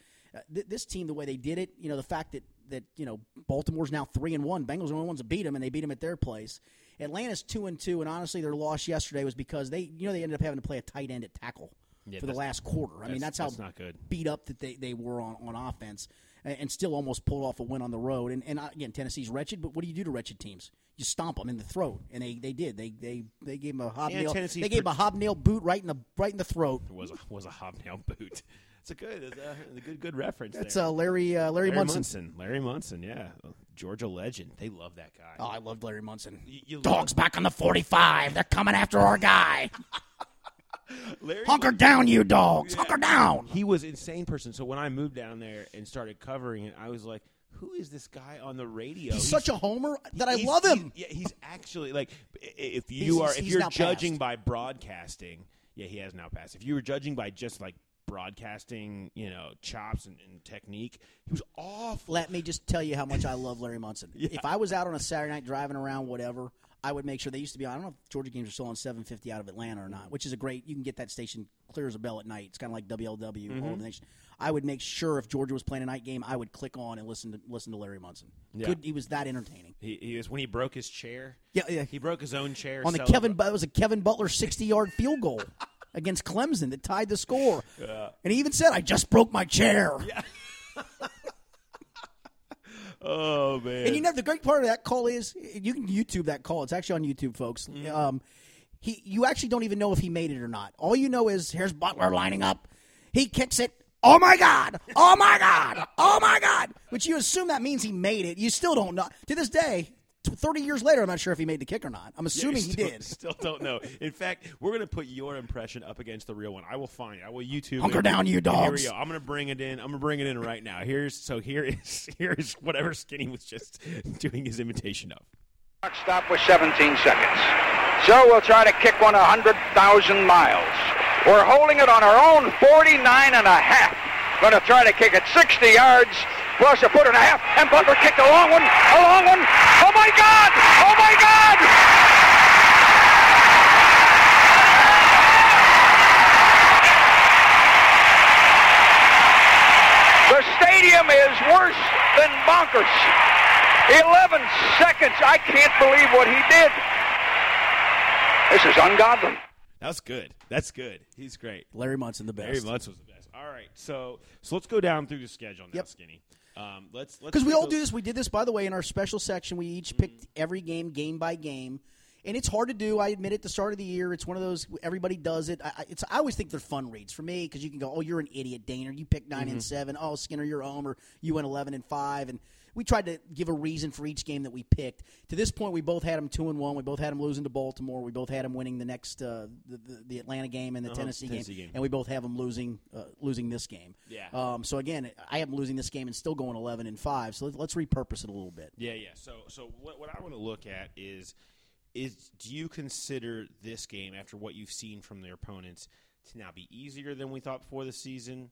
th- this team, the way they did it, you know, the fact that that you know Baltimore's now three and one, Bengals are the only ones that beat them, and they beat them at their place. Atlanta's two and two, and honestly, their loss yesterday was because they, you know, they ended up having to play a tight end at tackle Yeah, for the last quarter. I mean, that's- that's how that's not good. beat up that they, they were on, on offense, and, and still almost pulled off a win on the road. And, and uh, again, Tennessee's wretched, but what do you do to wretched teams? You stomp them in the throat, and they, they did. They they they gave him a hobnail. Tennessee's They gave a hobnail boot right in the right in the throat. It was a, was a hobnail boot. It's a good, it's a, a good, good reference. That's there. uh, Larry uh, Larry, Larry Munson. Munson. Larry Munson, yeah, Georgia legend. They love that guy. Oh, I loved Larry Munson. You- you Dogs love- back on the forty-five. They're coming after our guy. Larry Hunker down, you dogs. Hunker down. He was insane person. So when I moved down there and started covering it, I was like, "Who is this guy on the radio?" He's such a homer that I love him. he's- yeah, he's actually like, if you He's- are, he's- if he's you're judging passed. by broadcasting, yeah, he has now passed. If you were judging by just like broadcasting, you know, chops and, and technique, he was awful. Let me just tell you how much I love Larry Munson. If I was out on a Saturday night driving around, whatever, I would make sure they used to be. on I don't know if Georgia games are still on 750 out of Atlanta or not, which is a great. You can get that station clear as a bell at night. It's kind of like WLW all Mm-hmm. nation. I would make sure if Georgia was playing a night game, I would click on and listen to listen to Larry Munson. Yeah. Good, he was that entertaining. He, he was when he broke his chair. Yeah, yeah. He broke his own chair on the Kevin, it was a Kevin Butler 60 yard field goal against Clemson that tied the score. And he even said, "I just broke my chair." Oh man! And you know the great part of that call is you can YouTube that call. It's actually on YouTube, folks. Mm-hmm. Um, he you actually don't even know if he made it or not. All you know is here's Butler lining up. He kicks it. Oh my God! Oh my God! Oh my God! Which you assume that means he made it. You still don't know. To this day, t- thirty years later, I'm not sure if he made the kick or not. I'm Yeah, assuming he still, did. Still don't know. In fact, we're going to put your impression up against the real one. I will find it. I will YouTube. Hunker it. down, you And Here we dogs. go. I'm going to bring it in. I'm going to bring it in right now. Here's so here is here's whatever Skinny was just doing his imitation of. Stop with 17 seconds. So we'll try to kick one 100,000 miles. We're holding it on our own 49 and a half. Going to try to kick it 60 yards plus a foot and a half. And Butler kicked a long one, a long one. Oh my God! Oh my God! The stadium is worse than bonkers. 11 seconds. I can't believe what he did. This is ungodly. That's good. That's good. He's great. Larry Munson, the Larry best. Munson was the best. All right, so so let's go down through the schedule now, Yep. Skinny. Um, let's let's Because we all do this. We did this, by the way, in our special section. We each picked every game, game by game, and it's hard to do. I admit at the start of the year, it's one of those everybody does it. I, I- it's I always think they're fun reads for me because you can go, "Oh, you're an idiot, Dehner. You picked 9 and seven. Oh, Skinner, you're a homer. You went eleven and five." And we tried to give a reason for each game that we picked. To this point, we both had them two and one. We both had them losing to Baltimore. We both had them winning the next uh, the, the, the Atlanta game and the Tennessee, Tennessee game, game. and we both have them losing uh, losing this game. Yeah. Um, so again, I have them losing this game and still going eleven and five. So let, let's repurpose it a little bit. Yeah, yeah. So, so what, what I want to look at is, is do you consider this game after what you've seen from their opponents to now be easier than we thought before the season,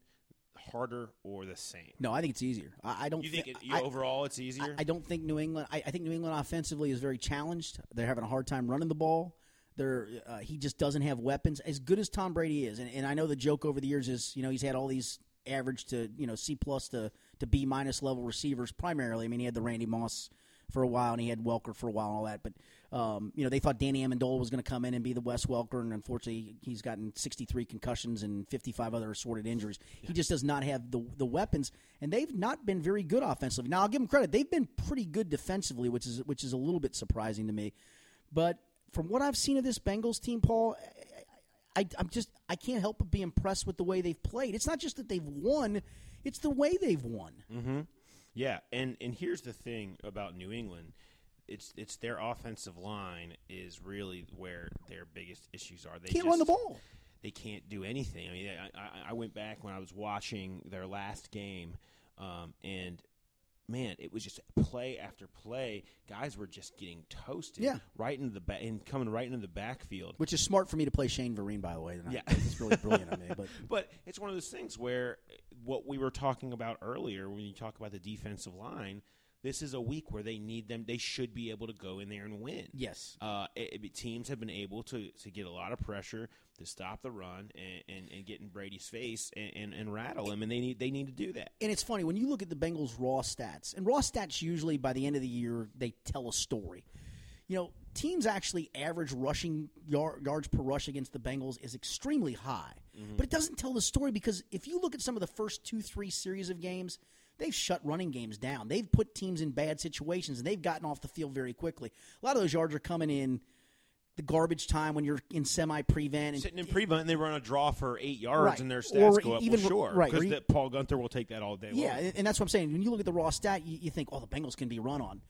harder, or the same? No, I think it's easier. I, I don't You think thi- it, you, I, overall it's easier? I, I don't think New England. I, I think New England offensively is very challenged. They're having a hard time running the ball. They're, uh, he just doesn't have weapons as good as Tom Brady is, and, and I know the joke over the years is you know he's had all these average to you know C plus to to B minus level receivers primarily. I mean he had the Randy Moss for a while and he had Welker for a while and all that, but um, you know they thought Danny Amendola was going to come in and be the Wes Welker, and unfortunately he's gotten 63 concussions and 55 other assorted injuries. He just does not have the the weapons, and they've not been very good offensively. Now I'll give them credit; they've been pretty good defensively, which is which is a little bit surprising to me, but from what I've seen of this Bengals team, Paul, I, I'm just I can't help but be impressed with the way they've played. It's not just that they've won; it's the way they've won. Mm-hmm. Yeah, and and here's the thing about New England. It's it's their offensive line is really where their biggest issues are. They Can't just, run the ball. They can't do anything. I mean, I, I, I went back when I was watching their last game, um, and man, it was just play after play. Guys were just getting toasted. Yeah. right into the ba- and coming right into the backfield. Which is smart for me to play Shane Vereen, by the way. Yeah. it's really brilliant of me. But But it's one of those things where what we were talking about earlier, when you talk about the defensive line, this is a week where they need them. They should be able to go in there and win. yes, Uh, it, it- teams have been able to, to get a lot of pressure to stop the run and, and, and get in Brady's face and, and, and rattle him, and they need they need to do that. and it's funny when you look at the Bengals' raw stats, and raw stats usually by the end of the year they tell a story. You know, teams actually average rushing yard, yards per rush against the Bengals is extremely high, mm-hmm. but it doesn't tell the story because if you look at some of the first two, three series of games, they've shut running games down. They've put teams in bad situations and they've gotten off the field very quickly. A lot of those yards are coming in the garbage time when you're in semi prevent and Sitting in prevent, and they run a draw for eight yards, Right. and their stats Or go up. even- well, sure, right, because Paul Guenther will take that all day. Yeah, long. and and that's what I'm saying. When you look at the raw stat, you, you think, "Oh, the Bengals can be run on."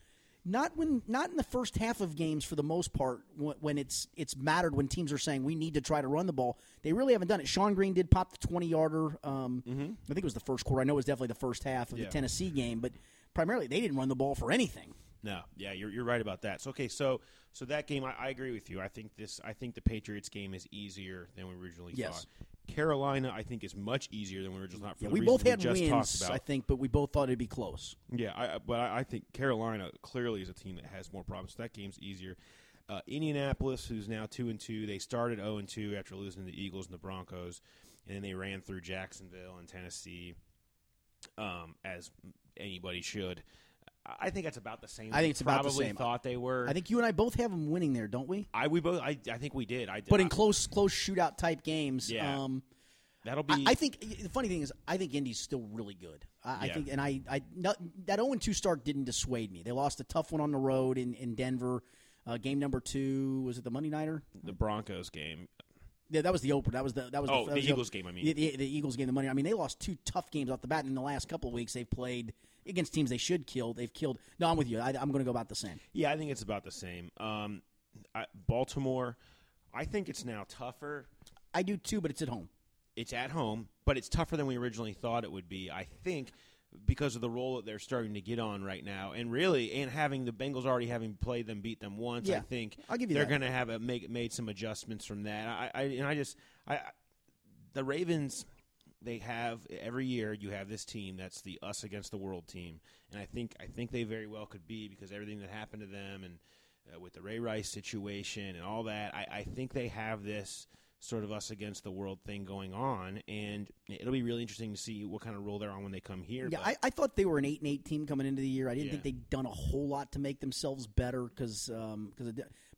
Not when, not in the first half of games for the most part. When, it's it's mattered when teams are saying we need to try to run the ball, they really haven't done it. Shonn Greene did pop the 20 yarder. Um, I think it was the first quarter. I know it was definitely the first half of Yeah. the Tennessee game, but primarily they didn't run the ball for anything. No, yeah, you're you're right about that. So okay, so so that game, I, I agree with you. I think this, I think the Patriots game is easier than we originally Yes. thought. Carolina, I think, is much easier than we originally thought. For Yeah, the we both had just wins, talked about. I think, but we both thought it'd be close. Yeah, I, but I, I think Carolina clearly is a team that has more problems. So that game's easier. Uh, Indianapolis, who's now two and two, they started zero and two after losing the Eagles and the Broncos, and then they ran through Jacksonville and Tennessee, um, as anybody should. I think that's about the same. I think it's about the Probably same. Thought they were. I think you and I both have them winning there, don't we? I we both. I, I think we did. I did. But in close close shootout type games, Yeah. um, that'll be. I, I think the funny thing is, I think Indy's still really good. I, I Yeah. think, and I, I not, that zero two start didn't dissuade me. They lost a tough one on the road in in Denver. Uh, game number two was it the Monday nighter? the Broncos game. Yeah, that was the opener. That was the that was Oh, the, that the Eagles game, I mean. the, the, the Eagles game, the money. I mean, they lost two tough games off the bat. And in the last couple of weeks, they've played against teams they should kill. They've killed. No, I'm with you. I, I'm going to go about the same. Yeah, I think it's about the same. Um, I, Baltimore, I think it's now tougher. I do too, but it's at home. It's at home, but it's tougher than we originally thought it would be. I think because of the role that they're starting to get on right now, and really, and having the Bengals already having played them, beat them once. I think I'll give you they're going to have a make made some adjustments from that. I, I and I just I I- the Ravens. They have every year. You have this team that's the us against the world team, and I think I think they very well could be because everything that happened to them and uh, with the Ray Rice situation and all that. I, I think they have this sort of us against the world thing going on, and it'll be really interesting to see what kind of role they're on when they come here. Yeah, I, I thought they were an eight and eight team coming into the year. I didn't Yeah. think they'd done a whole lot to make themselves better because because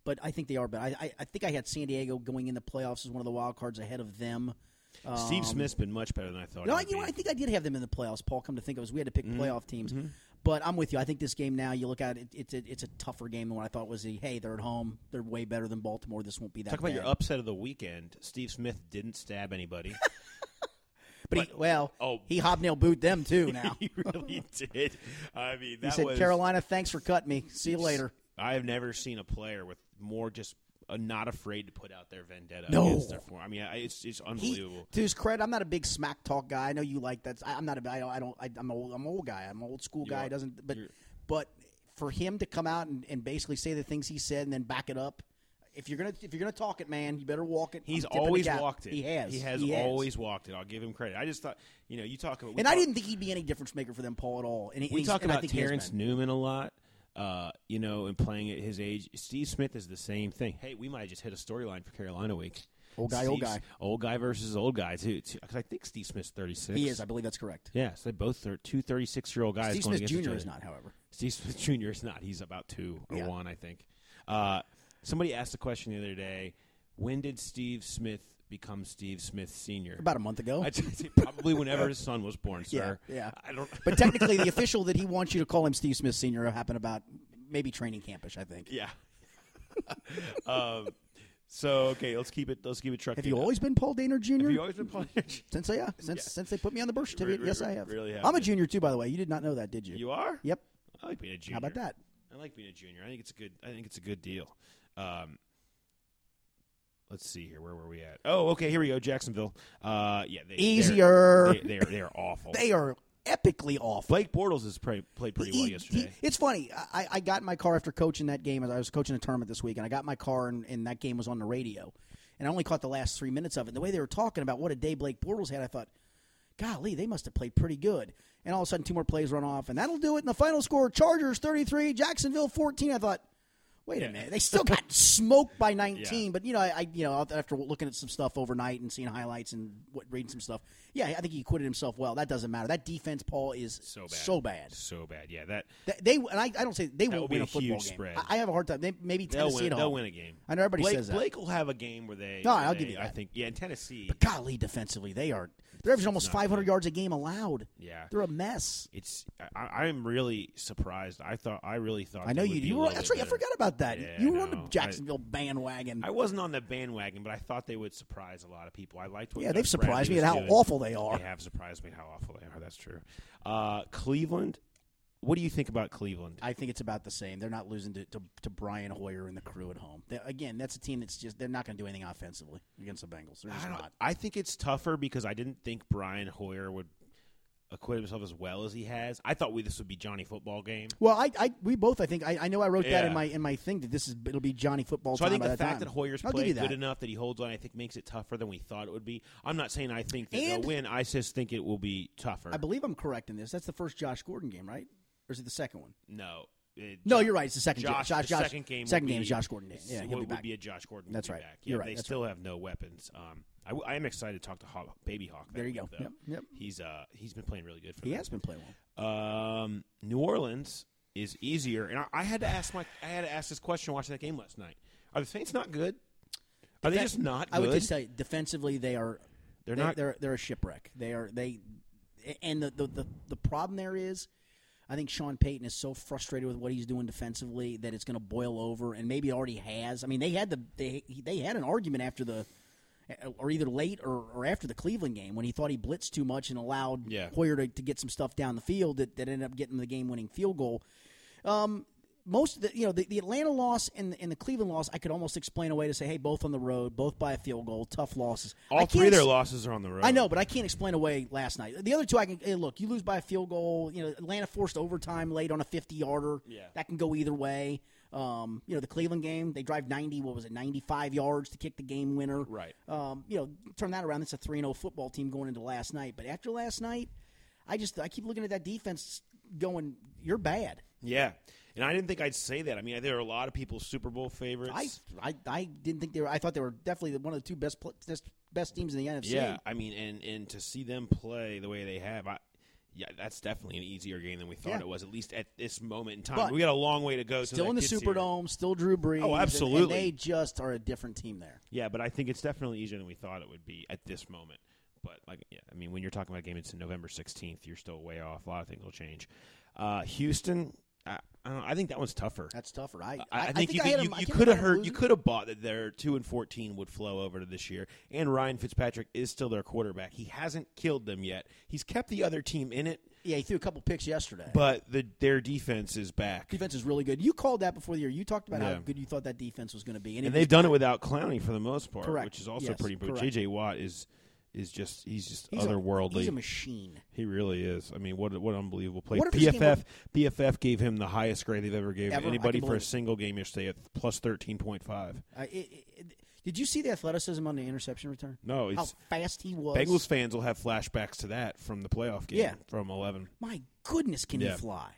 but I think they are better. I, I I think I had San Diego going in the playoffs as one of the wild cards ahead of them. Steve Um, Smith's been much better than I thought. No, I, you know. I think I did have them in the playoffs. Paul, come to think of it, we had to pick Mm-hmm. playoff teams. But I'm with you. I think this game now, you look at it, it's a, it's a tougher game than what I thought was. The, hey, they're at home. They're way better than Baltimore. This won't be that. Talk about your bad. upset of the weekend. Steve Smith didn't stab anybody. But he, well, Oh. he hobnail boot them too. Now he really did. I mean, he said, was, "Carolina, thanks for cutting me. See you later." I have never seen a player with more just uh, not afraid to put out their vendetta No. against their form. I mean, I- it's it's He, unbelievable. to his credit, I'm not a big smack talk guy. I know you like that. I, I'm not a. I don't. I don't I, I'm an old. I'm an old guy. I'm an old school guy. are. Doesn't. But but for him to come out and, and basically say the things he said and then back it up. If you're gonna if you're gonna talk it, man, you better walk it. He's I'm tipping the always walked it. He has. He has always walked it. I'll give him credit. I just thought, you know, you talk about. And I didn't think he'd be any difference maker for them, Paul, at all. And he- We talk about he has Terrence. Newman a lot. Uh, you know, and playing at his age, Steve Smith is the same thing. Hey, we might have just hit a storyline for Carolina week. Old guy, old guy. old guy versus old guy too. Because I think Steve Smith's thirty six. He is. I believe that's correct. Yeah, so they both are two 36 year old guys. Steve Smith Jr. is not, however. Steve Smith Jr. is not. He's about two or Yeah. one, I think. Uh, somebody asked a question the other day. When did Steve Smith become Steve Smith Senior? About a month ago. I'd say probably whenever his son was born, yeah, sir. yeah. I don't. But technically, the official that he wants you to call him Steve Smith Senior happened about maybe training campish. I think. yeah. um, so okay, let's keep it. Let's keep it trucking. Have you always been Paul Dehner Jr.? Have you always been playing? since I, yeah, since since they put me on the birth certificate, yes, I have. really have I'm a junior too, by the way. You did not know that, did you? you are. Yep. I like being a junior. How about that? I like being a junior. I think it's a good. I think it's a good deal. Um, let's see here. Where were we at? Oh, okay. Here we go. Jacksonville. Uh, yeah. They, Easier. They're, they, are. They are awful. They are epically awful. Blake Bortles has played played pretty well yesterday. he- it's funny. I, I got in my car after coaching that game. As I was coaching a tournament this week, and I got in my car, and, and that game was on the radio. And I only caught the last three minutes of it. And the way they were talking about what a day Blake Bortles had, I thought, golly, they must have played pretty good. And all of a sudden, two more plays run off, and that'll do it. And the final score: Chargers thirty-three, Jacksonville fourteen. I thought. Wait a minute! They still got smoked by 19, Yeah. but you know, I, I you know after looking at some stuff overnight and seeing highlights and what, reading some stuff, yeah, I think he acquitted himself well. That doesn't matter. That defense, Paul, is so bad. So bad. So bad. Yeah. That They, they and I, I don't say they That won't win a a football game. spread. I, I have a hard time. They, maybe they'll Tennessee win. They'll win a game. I know everybody Blake, says that. Blake will have a game where they. No, where I'll they- give you I think. Yeah. In Tennessee. But golly, defensively, they are they're averaging almost not 500 good. yards a game allowed. Yeah. They're a mess. It's. I, I'm really surprised. I thought. I really thought. I know you. You were, that's right. I forgot about that. Yeah, you were on the. Jacksonville bandwagon. I wasn't on the bandwagon, but I thought they would surprise a lot of people. I liked what. yeah, Gus they've surprised Bradley me at how doing. awful they are. They have surprised me how awful they are. That's true. Uh, Cleveland. What do you think about Cleveland? I think it's about the same. They're not losing to, to, to Brian Hoyer and the crew at home. They, again, that's a team that's just they're not going to do anything offensively against the Bengals. They're just I, don't- I think it's tougher because I didn't think Brian Hoyer would acquit himself as well as he has. I thought we this would be Johnny Football game. Well, I, I we both I think I, I know I wrote that in my in my thing that this is it'll be Johnny football. So I think the that fact time. that Hoyer's I'll give you played good enough that he holds on, I think makes it tougher than we thought it would be. I'm not saying I think that And- they'll win. I just think it will be tougher. I believe I'm correct in this. That's the first Josh Gordon game, right? Or is it the second one? no. It- No, Jo- you're right. It's the second. Josh, Josh, the Josh, second game. Second game be, is Josh Gordon. Yeah, he'll be back. be a Josh Gordon. That's right. Back. You're right. They That's still have no weapons. Um, I, I am excited to talk to Hawk, Baby Hawk. There you week, go. though. Yep, yep. He's uh he's been playing really good for He them. has been playing well. Um, New Orleans is easier, and I, I had to ask my I had to ask this question watching that game last night. Are the Saints not good? Are they Defen- just not I would just say defensively they are. They're they- not- They're they're a shipwreck. They are they, and the the the, the problem there is. I think Sean Payton is so frustrated with what he's doing defensively that it's going to boil over, and maybe already has. I mean, they had the they they had an argument after the, or either late or, or after the Cleveland game when he thought he blitzed too much and allowed Yeah. Hoyer to, to get some stuff down the field that, that ended up getting the game winning field goal. Um, most of the you know the, the Atlanta loss and the, and the Cleveland loss, I could almost explain away to say, hey, both on the road, both by a field goal, tough losses. All three of their ex- losses are on the road. I know, but I can't explain away last night. The other two, I can hey, look. You lose by a field goal. You know, Atlanta forced overtime late on a fifty-yarder. Yeah. that can go either way. Um, you know, the Cleveland game, they drive ninety. What was it, ninety-five yards to kick the game winner? Right. Um, you know, turn that around. It's a three and zero football team going into last night. But after last night, I just I keep looking at that defense, going, you're bad. Yeah, and I didn't think I'd say that. I mean, there are a lot of people Super Bowl favorites. I, I I didn't think they were. I thought they were definitely one of the two best best, best teams in the NFC. yeah, I mean, and and to see them play the way they have, I. Yeah, that's definitely an easier game than we thought Yeah. it was. At least at this moment in time, But we got a long way to go. Still in the gets here. Superdome, still Drew Brees. Oh, absolutely. And, they just are a different team there. Yeah, but I think it's definitely easier than we thought it would be at this moment. But like, yeah, I mean, when you're talking about a game, it's in November 16th. You're still way off. A lot of things will change. Uh, Houston, I, I, I think that one's tougher. That's tougher. I I, I think, you I could, you, you could have heard you could have bought that their two and fourteen would flow over to this year, and Ryan Fitzpatrick is still their quarterback. He hasn't killed them yet. He's kept the other team in it, Yeah, he threw a couple picks yesterday. but the their defense is back, defense is really good. You called that before the year. You talked about how good you thought that defense was going to be, and it they've done it without Clowney for the most part, Correct. which is also Yes, pretty. But correct. J.J. Watt is is just he's just He's a- otherworldly. he's a machine. He really is. I mean, what what unbelievable play. What PFF PFF gave him the highest grade they've ever gave Ever? Anybody for a single game yesterday at plus thirteen point five. Uh, it, it, it- did you see the athleticism on the interception return? No, How fast he was. Bengals fans will have flashbacks to that from the playoff game Yeah. from eleven. My goodness, can Yeah. he fly?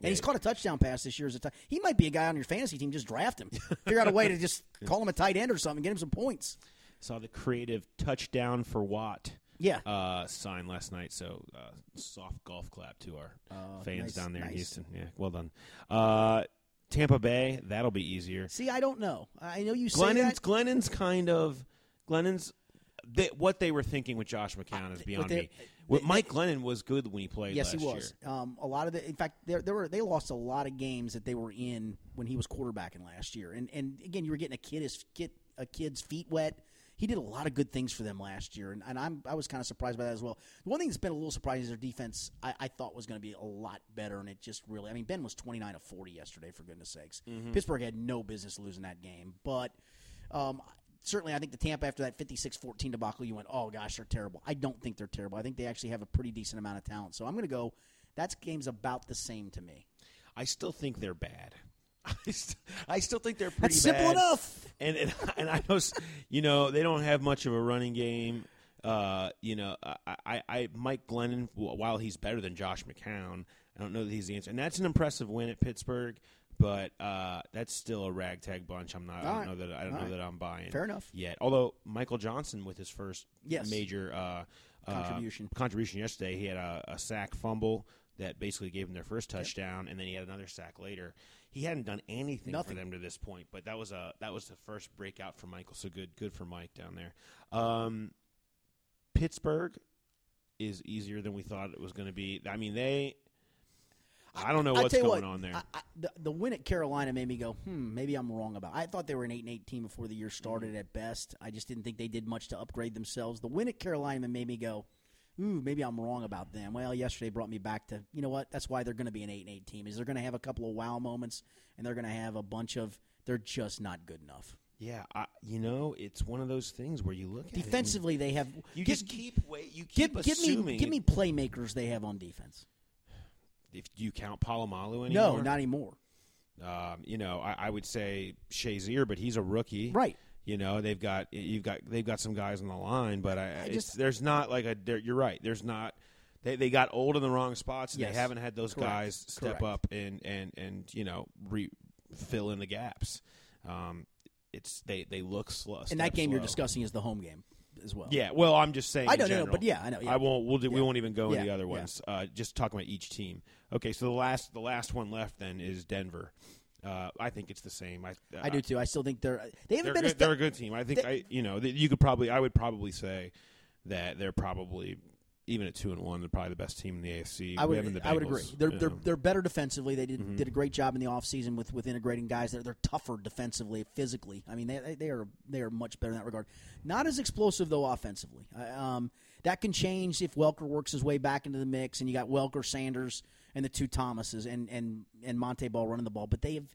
And he's caught a touchdown pass this year as a tight. He might be a guy on your fantasy team. Just draft him. Figure out a way to just call him a tight end or something. Get him some points. Saw the creative touchdown for Watt. Yeah. Uh, sign last night. So uh, soft golf clap to our fans Uh, nice, down there in. Houston. Yeah, well done. Uh, Tampa Bay, that'll be easier. See, I don't know. I know you say Glennon's that. Glennon's kind of Glennon's they, what they were thinking with Josh McCown is beyond they- me. What Mike Glennon was good when he played. Yes, last he was. Um, a lot of the, in fact, there, there were they lost a lot of games that they were in when he was quarterbacking last year. And and again, you were getting a kid his get a kid's feet wet. He did a lot of good things for them last year, and, and I'm I was kind of surprised by that as well. The one thing that's been a little surprising is their defense. I, I thought was going to be a lot better, and it just really. I mean, Ben was 29 of 40 yesterday, for goodness sakes. Pittsburgh had no business losing that game, but. Um, Certainly, I think the Tampa after that 56-14 debacle, you went, "Oh gosh, they're terrible." I don't think they're terrible. I think they actually have a pretty decent amount of talent. So I'm going to go. That game's about the same to me. I still think they're bad. I, st- I still think they're pretty That's simple bad. enough. And and, and I know, you know, they don't have much of a running game. Uh, you know, I, I, I Mike Glennon, while he's better than Josh McCown, I don't know that he's the answer. And that's an impressive win at Pittsburgh, but uh, that's still a ragtag bunch. I'm not. I don't right. know that. I don't All know right. that I'm buying. Fair enough. Yet, although Michael Johnson with his first Yes. major uh, uh, Contribution. contribution yesterday, he had a, a sack fumble that basically gave him their first touchdown, and then he had another sack later. He hadn't done anything Nothing. for them to this point, but that was a that was the first breakout for Michael. So good, good for Mike down there. Um, Pittsburgh is easier than we thought it was going to be. I mean, they. I don't know what's going what, on there. I, I, the, the win at Carolina made me go, hmm, maybe I'm wrong about. It. I thought they were an eight and eight team before the year started Mm-hmm. at best. I just didn't think they did much to upgrade themselves. The win at Carolina made me go, ooh, maybe I'm wrong about them. Well, yesterday brought me back to you know what? That's why they're going to be an eight and eight team. Is they're going to have a couple of wow moments, and they're going to have a bunch of they're just not good enough. yeah, I, you know, it's one of those things where you look at Defensively, they have you give- just keep wait. You give, keep give me assuming. give me playmakers they have on defense. if do you count Polamalu anymore? No, not anymore. Um, you know, I, I would say Shazier, but he's a rookie, Right. You know, they've got you've got they've got some guys on the line, but I, it's, just- there's not like a. You're right. There's not. They they got old in the wrong spots. And Yes. They haven't had those Correct. guys step Correct. up and and and you know re, fill in the gaps. Um, it's they they look slow. And that game you're discussing is the home game as well. Yeah, well, I'm just saying. I don't know, but yeah, I know, yeah. I won't. We'll do, we won't even go into the other yeah. ones. Uh, just talking about each team. Okay, so the last the last one left then is Denver. Uh, I think it's the same. I I do too. I still think they're they haven't They're been good, as they're a good team. I think they- I you know you could probably I would probably say that they're probably even at two and one they're probably the best team in the AFC. I would the I would agree. They're they're they're better defensively. They did Mm-hmm. did a great job in the offseason with with integrating guys. They're they're tougher defensively, physically. I mean they they- they are they are much better in that regard. Not as explosive though offensively. I- Um, that can change if Welker works his way back into the mix, and you got Welker, Sanders, and the two Thomases, and and and Montee Ball running the ball. But they have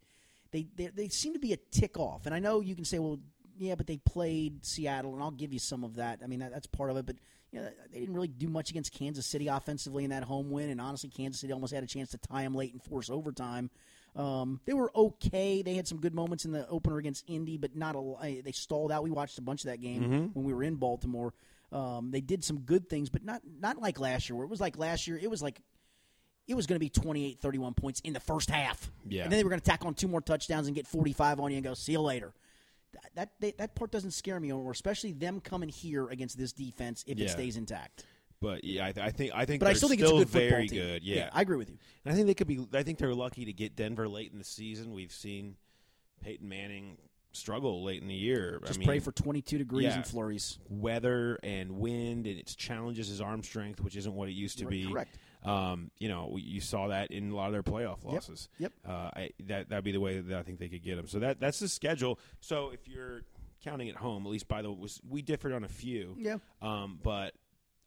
they they, they seem to be a tick off. And I know you can say, well, yeah, but they played Seattle, and I'll give you some of that. I mean, that, that's part of it. But you know, they didn't really do much against Kansas City offensively in that home win. And honestly, Kansas City almost had a chance to tie them late and force overtime. Um, they were okay. They had some good moments in the opener against Indy, but not a. lot. They stalled out. We watched a bunch of that game when we were in Baltimore. Um, they did some good things, but not not like last year. Where it was like last year, it was like it was going to be 28 31 points in the first half. Yeah. And then they were going to tack on two more touchdowns and get 45 on you and go, see you later. That that, they, that part doesn't scare me anymore, especially them coming here against this defense if Yeah. it stays intact. But yeah, I, th- I think I think But I still think it's a good football very team. good. Yeah. I agree with you. And I think they could be. I think they're lucky to get Denver late in the season. We've seen Peyton Manning struggle late in the year. Just I mean, pray for 22 degrees yeah. and flurries. weather and wind, and it challenges his arm strength, which isn't what it used to Right, be. correct. Um, you know, you saw that in a lot of their playoff losses. Yep. Uh, I, that that'd be the way that I think they could get them. So that that's the schedule. So if you're counting at home, at least by the was we differed on a few. Yeah. Um, but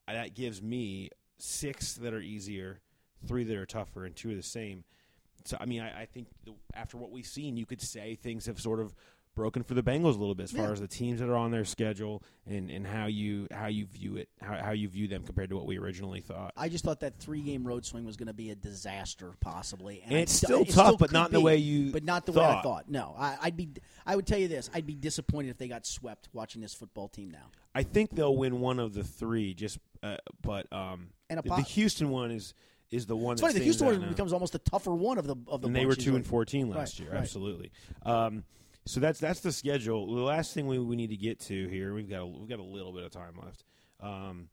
that gives me six that are easier, three that are tougher, and two are the same. So I mean, I, I think the, after what we've seen, you could say things have sort of broken for the Bengals a little bit as far Yeah. as the teams that are on their schedule and, and how you how you view it, how, how you view them compared to what we originally thought. I just thought that three game road swing was going to be a disaster, possibly. And I it's st- still it tough, but not in the way you But not the way I thought. thought. No, I, I'd be. I would tell you this: I'd be disappointed if they got swept watching this football team now. I think they'll win one of the three. Just, uh, but um, And a the, the Houston one is is the one. It's funny. The Houston one now. becomes almost the tougher one of the of the. and they were two and fourteen last Right, year. right. Absolutely. Um, so that's that's the schedule. The last thing we, we need to get to here, we've got a, we've got a little bit of time left. Um,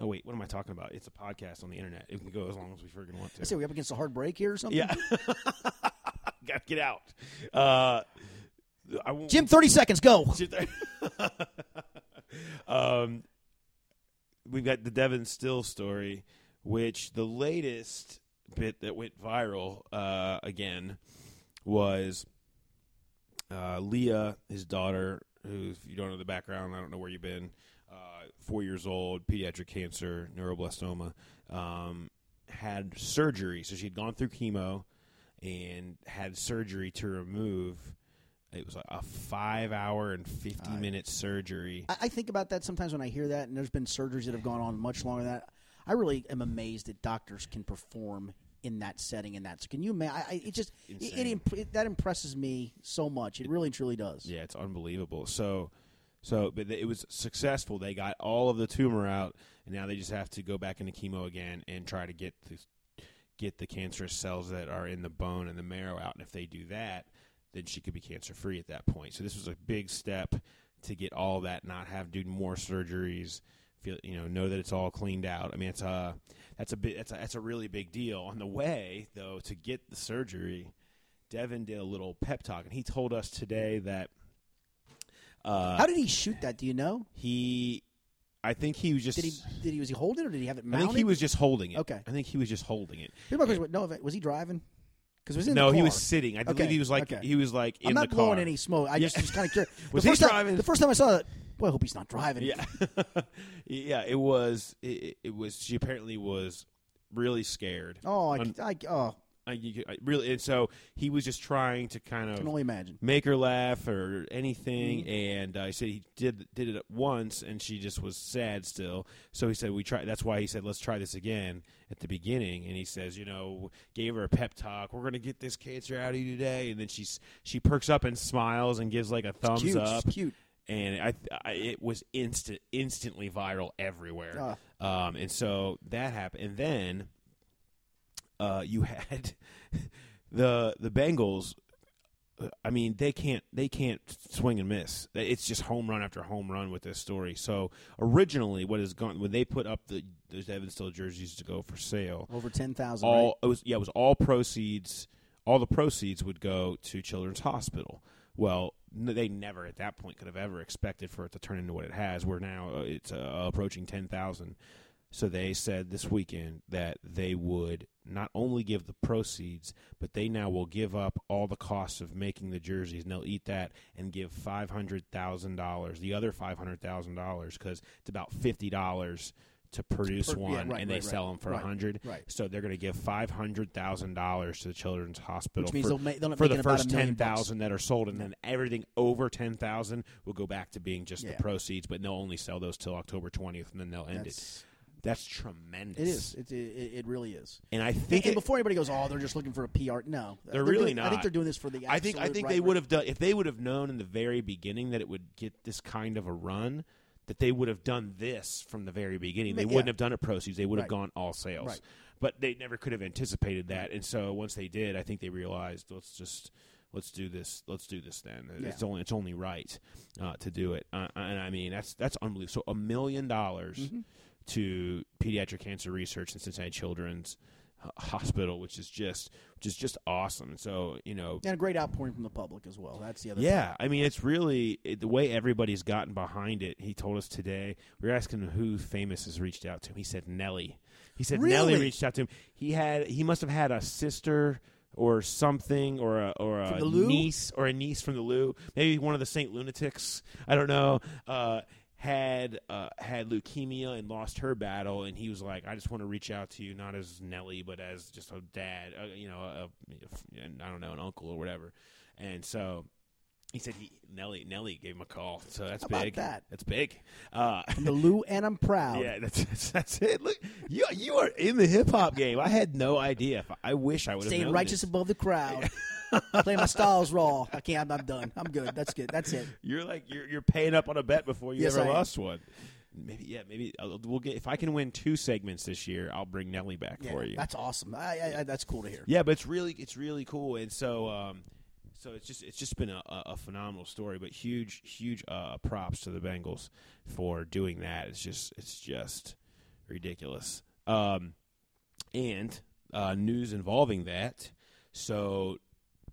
oh wait, what am I talking about? It's a podcast on the internet. It can go as long as we freaking want I say to. we up against a hard break here or something. Yeah, got to get out. Uh, I won't, Jim, thirty seconds. Go. um, we've got the Devon Still story, which the latest bit that went viral uh, again was uh, Leah, his daughter, who, if you don't know the background, I don't know where you've been, uh, four years old, pediatric cancer, neuroblastoma, um, had surgery. So she'd gone through chemo and had surgery to remove. It was a five hour and 50 minute surgery. I, I think about that sometimes when I hear that, and there's been surgeries that have gone on much longer than that. I really am amazed that doctors can perform in that setting and that. So can you? ma- I, I, it just it, it, imp- it that impresses me so much. It really truly does. Yeah, it's unbelievable. So, so, but it was successful. They got all of the tumor out, and now they just have to go back into chemo again and try to get the get the cancerous cells that are in the bone and the marrow out. And if they do that, then she could be cancer free at that point. So this was a big step to get all that, not have to do more surgeries. Feel you know know that it's all cleaned out. I mean, it's a that's a bit that's a that's a really big deal. On the way though to get the surgery, Devon did a little pep talk, and he told us today that uh, How did he shoot that? Do you know? he, I think he was just. Did he? Did he? Was he holding it or did he have it I think he was just holding it. Okay. I think he was just holding it. Here's my question. No, was he driving? Because was in No, the he was sitting. I believe he was like okay. he was like in I'm not blowing any smoke. I Yeah. just was kind of curious. Was the he first time- driving? the first time I saw it, boy, I hope he's not driving. Yeah, yeah. It was. It, it was. She apparently was really scared. Oh, I, Un- I, oh, I, you, I really, and so he was just trying to kind I of can only imagine. make her laugh or anything. Mm-hmm. And uh, he said he did did it once, and she just was sad still. So he said we try. That's why he said let's try this again at the beginning. And he says, you know, gave her a pep talk. We're gonna get this cancer out of you today. And then she's she perks up and smiles and gives like a thumbs cute. up. She's cute. And I, I, it was instant, instantly viral everywhere. Um, and so that happened, and then uh, you had the the Bengals. uh, I mean, they can't they can't swing and miss. It's just home run after home run with this story. So originally, what has gone when they put up the those Evansville jerseys to go for sale, Over ten thousand. all it was yeah it was all proceeds. All the proceeds would go to Children's Hospital. Well, they never at that point could have ever expected for it to turn into what it has. Where now uh, it's uh, approaching ten thousand. So they said this weekend that they would not only give the proceeds, but they now will give up all the costs of making the jerseys, and they'll eat that and give five hundred thousand dollars, the other five hundred thousand dollars, because it's about fifty dollars to produce Per- yeah, one, right, and they right, sell them for a Right, hundred. right. So they're going to give five hundred thousand dollars to the Children's Hospital, Which means for, they'll ma- they'll for the it about a first ten thousand that are sold, and then everything over ten thousand will go back to being just Yeah. the proceeds. But they'll only sell those till October twentieth, and then they'll end it. That's, That's tremendous. it is. It, it, it really is. and I think and it- before anybody goes, oh, they're just looking for a PR. No, They're really doing- I think they're doing this for the. I think I think right they would have done if they would have known in the very beginning that it would get this kind of a run. That they would have done this from the very beginning. They Yeah. wouldn't have done it proceeds. They would have Right. gone all sales. Right. But they never could have anticipated that. And so once they did, I think they realized let's just let's do this. Let's do this then. It's only it's only right uh, to do it. Uh, and I mean that's that's unbelievable. So a million dollars Mm-hmm. to pediatric cancer research in Cincinnati Children's Hospital, which is just which is just awesome. So you know and a great outpouring from the public as well. That's the other. yeah, I mean, it's really it, the way everybody's gotten behind it. He told us today. We were asking him who famous has reached out to him. He said Nelly. He said Nelly reached out to him. He had he must have had a sister or something or a or a niece or a niece from the Lou. Maybe one of the Saint Lunatics. I don't know. Uh, had uh, had leukemia and lost her battle, and he was like, "I just want to reach out to you, not as Nelly, but as just a dad, uh, you know, a, a, I don't know, an uncle or whatever." And so he said he Nelly Nelly gave him a call, so that's How about big. that? That's big. Uh, From the Lou, and I'm proud. yeah, that's, that's that's it. Look, you you are in the hip hop game. I had no idea. I, I wish I would have Staying righteous this. above the crowd. Playing my styles raw. I can't. I'm, I'm done. I'm good. That's good. That's it. You're like you're you're paying up on a bet before you Yes, ever I am. lost one. maybe yeah, maybe I'll, we'll get if I can win two segments this year, I'll bring Nelly back Yeah, for you. That's awesome. I, I, I, that's cool to hear. Yeah, but it's really it's really cool, and so um, so it's just it's just been a, a, a phenomenal story. But huge huge uh, props to the Bengals for doing that. It's just it's just ridiculous. Um, and uh, news involving that. So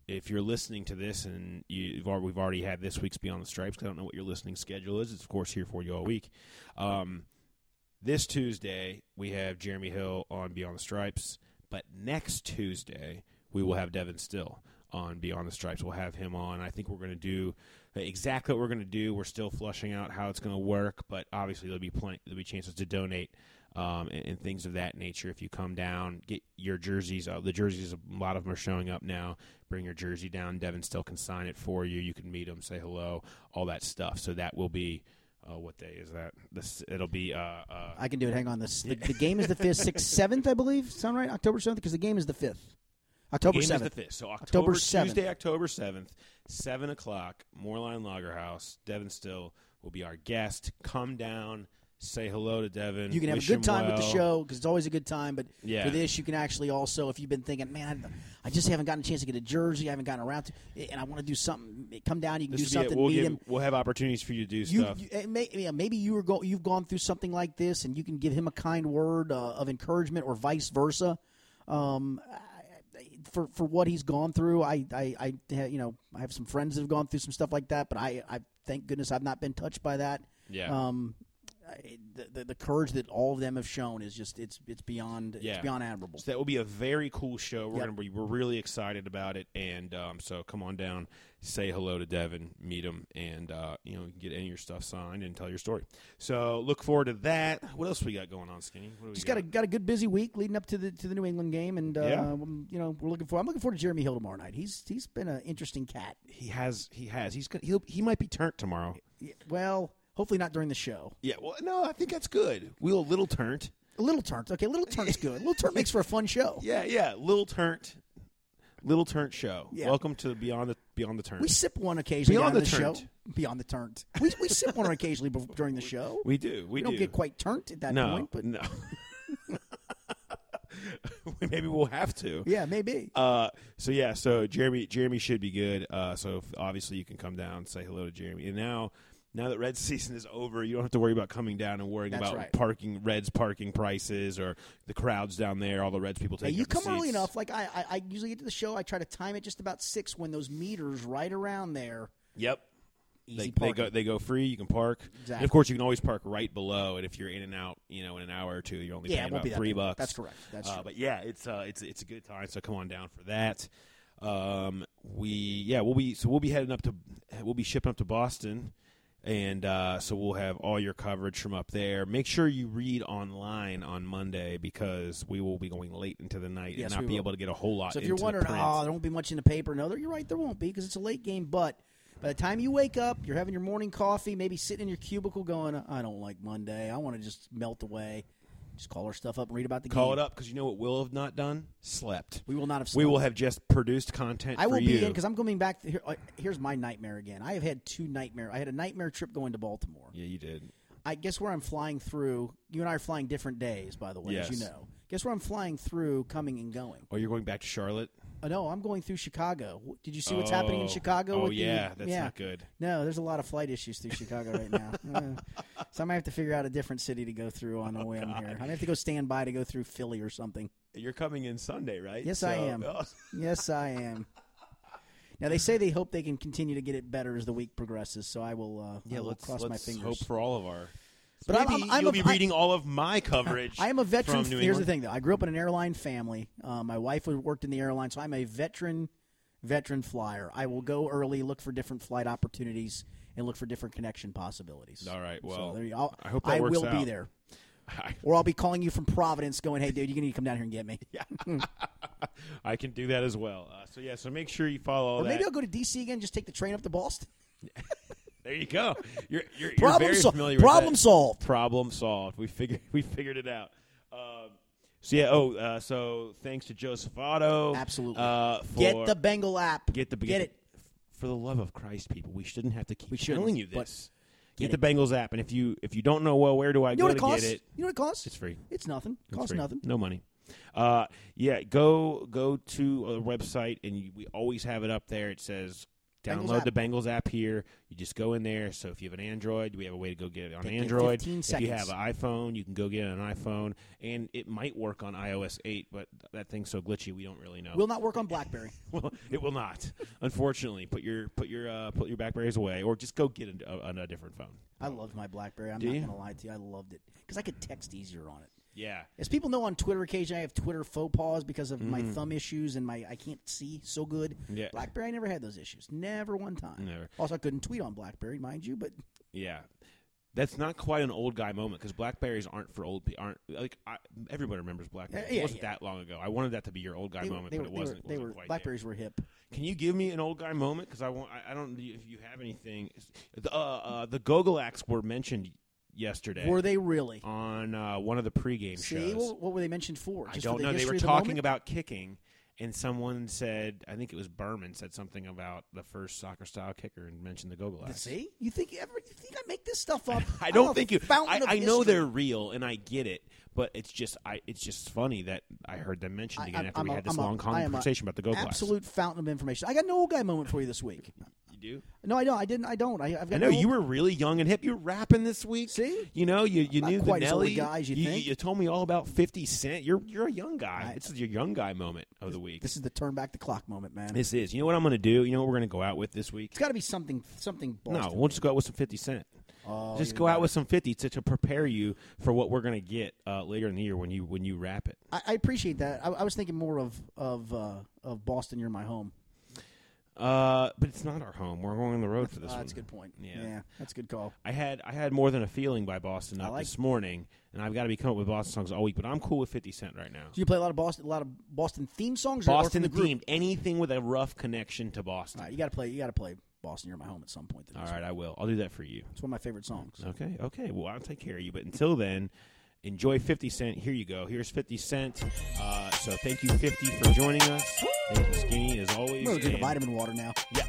if you're listening to this and you've already, we've already had this week's Beyond the Stripes, I don't know what your listening schedule is. It's of course here for you all week. Um, this Tuesday we have Jeremy Hill on Beyond the Stripes, but next Tuesday we will have Devon Still on Beyond the Stripes. We'll have him on. I think we're going to do exactly what we're going to do. We're still flushing out how it's going to work, but obviously there'll be plenty, there'll be chances to donate um, and, and things of that nature. If you come down, get your jerseys. Uh, the jerseys, a lot of them are showing up now. Bring your jersey down. Devon still can sign it for you. You can meet him, say hello, all that stuff. So that will be. Uh, what day is that? This it'll be. Uh, uh, I can do it. Hang on. This the, the game is the fifth, sixth, seventh, I believe. Sound right? October seventh, because the game is the fifth. October seventh. the fifth. So October October, 7th. Tuesday, October seventh, seven o'clock, Moerlein Lager House. Devon Still will be our guest. Come down, say hello to Devon. You can have a good time with the show because it's always a good time. But Yeah. for this, you can actually also, if you've been thinking, man, I, I just haven't gotten a chance to get a jersey, I haven't gotten around to, and I want to do something, come down. You can This do it. something, We'll meet give- him. We'll have opportunities for you to do You, stuff. you may, yeah, maybe you were go, you've gone through something like this, and you can give him a kind word uh, of encouragement, or vice versa. Um, for for what he's gone through, I I, I you know I have some friends that have gone through some stuff like that, but I I thank goodness I've not been touched by that. Yeah. Um, the, the the courage that all of them have shown is just it's it's beyond Yeah. it's beyond admirable. So that will be a very cool show. We're Yep. gonna be we're really excited about it, and um, so come on down, say hello to Devon, meet him, and uh, you know get any of your stuff signed and tell your story. So look forward to that. What else we got going on, Skinny? What do we Just got a got a good busy week leading up to the to the New England game, and uh, Yeah. um, you know we're looking for. I'm looking forward to Jeremy Hill tomorrow night. He's he's been an interesting cat. He has he has he's he'll, he might be turned tomorrow. Yeah, Well, hopefully not during the show. Yeah, well, no, I think that's good. We'll little turnt. A little turnt, okay. A little turnt's good. A little turnt makes for a fun show. Yeah, yeah, little turnt, little turnt show. Yeah. Welcome to beyond the beyond the turn. We sip one occasionally Beyond the the, show. turnt. Beyond the turnt, we we sip one occasionally bef- during the show. we do. We, We don't do. get quite turnt at that no, point, but no. Maybe we'll have to. yeah, maybe. Uh, so yeah, so Jeremy, Jeremy should be good. Uh, so obviously you can come down, say hello to Jeremy. And now, now that Reds season is over, you don't have to worry about coming down and worrying That's about right. parking Reds parking prices or the crowds down there. All the Reds people taking you up the come early enough. Like I, I, I usually get to the show. I try to time it just about six when those meters right around there. Yep. Easy They, they go they go free. You can park. And Exactly. of course, you can always park right below. And if you're in and out, you know, in an hour or two, you're only Yeah, paying about three bad. bucks. That's correct. That's uh, true. But yeah, it's uh, it's it's a good time. So come on down for that. Um, we yeah, we'll be so we'll be heading up to we'll be shipping up to Boston. And uh, so we'll have all your coverage from up there. Make sure you read online on Monday because we will be going late into the night Yes, and not be will. able to get a whole lot. So if you're the wondering, print. oh, there won't be much in the paper. No, you're right. There won't be because it's a late game. But by the time you wake up, you're having your morning coffee, maybe sitting in your cubicle, going, "I don't like Monday. I want to just melt away." Just call our stuff up and read about the call game. it up because you know what we'll have not done slept. We will not have. We will have just produced content. I will be you. in because I'm coming back. Here, here's my nightmare again. I have had two nightmare. I had a nightmare trip going to Baltimore. Yeah, you did. I guess where I'm flying through. You and I are flying different days, by the way, as Yes. you know. Guess where I'm flying through, coming and going. Oh, you're going back to Charlotte? Uh, no, I'm going through Chicago. Did you see what's happening in Oh. Chicago? Oh with the- yeah, that's yeah. not good. No, there's a lot of flight issues through Chicago right now. Uh, so I might have to figure out a different city to go through on the way I'm here. I might have to go stand by to go through Philly or something. You're coming in Sunday, right? Yes, I So- am. Oh, Yes, I am. Now they say they hope they can continue to get it better as the week progresses. So I will. Uh, yeah, I will let's cross let's my fingers. hope for all of our. But I'm- Maybe I'm- I'm you'll a- be I- reading all of my coverage. I am a veteran. Here's the thing, though. I grew up in an airline family. Uh, my wife worked in the airline, so I'm a veteran, veteran flyer. I will go early, look for different flight opportunities, and look for different connection possibilities. All right, So well, there you, I hope that works will be there, or I'll be calling you from Providence, going, "Hey, dude, you need to come down here and get me." I can do that as well. Uh, so yeah, so make sure you follow Or that. maybe I'll go to DC again, just take the train up to Boston. There you go. You're you're, you're Problem very sol- familiar. with problem solved. Problem solved. We figured we figured it out. Um, so yeah. Oh, uh, so thanks to Joseph Otto. Absolutely. Uh, for, Get the Bengal app. get the get it. For the love of Christ, people, we shouldn't have to keep We telling you this. Get the Bengals app, and if you if you don't know well where do I You go it to costs? get it, You know what it costs? it's free. It's nothing. It's costs nothing. No money. Uh, yeah, go go to a website, and you, we always have it up there. It says download the Bengals app here. You just go in there. So if you have an Android, we have a way to go get it on Take Android. 15 If you have an iPhone, you can go get it on iPhone, and it might work on iOS 8, but that thing's so glitchy we don't really know. Will not work on BlackBerry. well, it will not. Unfortunately, put your put your uh, put your Blackberries away, or just go get a, a, a different phone. I loved my BlackBerry. I'm Do not going to lie to you. I loved it because I could text easier on it. Yeah, As people know on Twitter, occasionally I have Twitter faux pas because of my thumb issues and my I can't see so good. Yeah. BlackBerry, I never had those issues. Never one time. Never. Also, I couldn't tweet on BlackBerry, mind you, but yeah. That's not quite an old guy moment because Blackberries aren't for old people. Aren't like I, everybody remembers BlackBerry. Yeah, yeah, it wasn't yeah. that long ago. I wanted that to be your old guy they, moment, they but were, it wasn't. it they wasn't were quite Blackberries were hip. Can you give me an old guy moment? Because I want. I, I don't. If you have anything, the uh, uh, the Gogolax were mentioned yesterday Were they really? on uh, one of the pregame See, shows. what, what were they mentioned for? I don't the know. They were the talking about kicking, and someone said, I think it was Berman said something about the first soccer style kicker and mentioned the Gogolaks. See, you think you, ever? You think I make this stuff up? I don't think you. I, I know they're real, and I get it, but it's just, I. It's just funny that I heard them mentioned again I- after I'm we a- had this I'm long a conversation about the Gogolaks. Absolute fountain of information. I got an old guy moment for you this week. You do? No, I don't. I didn't. I don't. I, I've got I know no you were really young and hip. You were rapping this week. See? you know you you not knew the as old a Nelly guy as you think. You told me all about Fifty Cent. You're you're a young guy. I- this is your young guy moment of the week. This is the turn back the clock moment, man. This is. You know what I'm going to do? You know what we're going to go out with this week? it's got to be something. Something. Boston. No, we'll just go out with some 50 Cent. Oh, just go out with some 50 to, to prepare you for what we're going to get uh, later in the year when you when you wrap it. I, I appreciate that. I, I was thinking more of of uh, of Boston. You're my home. Uh, but it's not our home. We're going on the road for this Uh, one. that's a good point. Yeah. that's a good call. I had I had more than a feeling by Boston up like- this morning, and I've got to be coming up with Boston songs all week. But I'm cool with 50 Cent right now. Do you play a lot of Boston? A lot of Boston theme songs. Boston the themed, anything with a rough connection to Boston. Right, you got to play. You got to play Boston. You're my home at some point. All right, I will. I'll do that for you. it's one of my favorite songs. Okay, okay. Well, I'll take care of you. But until then, enjoy 50 Cent. Here you go. Here's 50 Cent. Uh, so thank you, 50, for joining us. Thank you, Skinny, as always. I'm gonna drink vitamin water now. Yeah.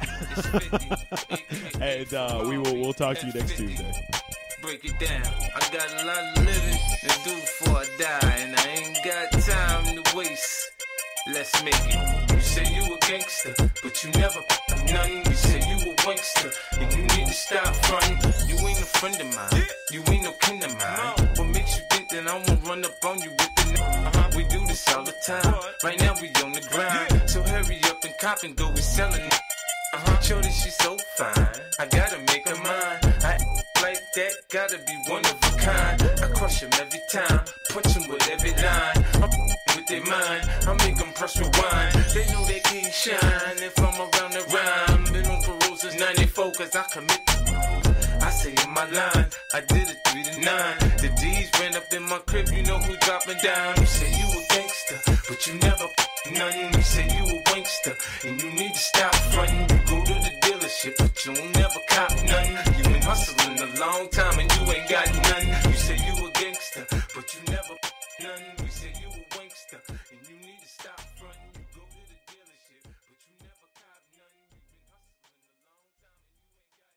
and uh, we will we'll talk to you next Tuesday. break it down. I got a lot of living to do before I die, and I ain't got time to waste. Let's make it. You say you a gangster, but you never nothing. You say you a wankster, and you need to stop fronting. You ain't a friend of mine. You ain't no kin of mine. What makes you that I won't run up on you with the uh-huh. We do this all the time. Right now we on the grind. So hurry up and cop and go. We selling. It. Uh-huh. Shorty, she's so fine. I gotta make her mine. I act like that, gotta be one of a kind. I crush 'em every time, punch 'em with every line. I'm with their mind, I make 'em press rewind. They know they can't shine if I'm around the rhyme. Been on parole since 94, cause I commit. I stay in my line. I did it three to nine. The D's ran up in my crib, you know who dropping down. You say you a gangster, but you never none. You say you a wankster, and you need to stop frontin'. You go to the dealership, but you'll never cop none. You been hustling a long time, and you ain't got none. You say you a gangster, but you never none.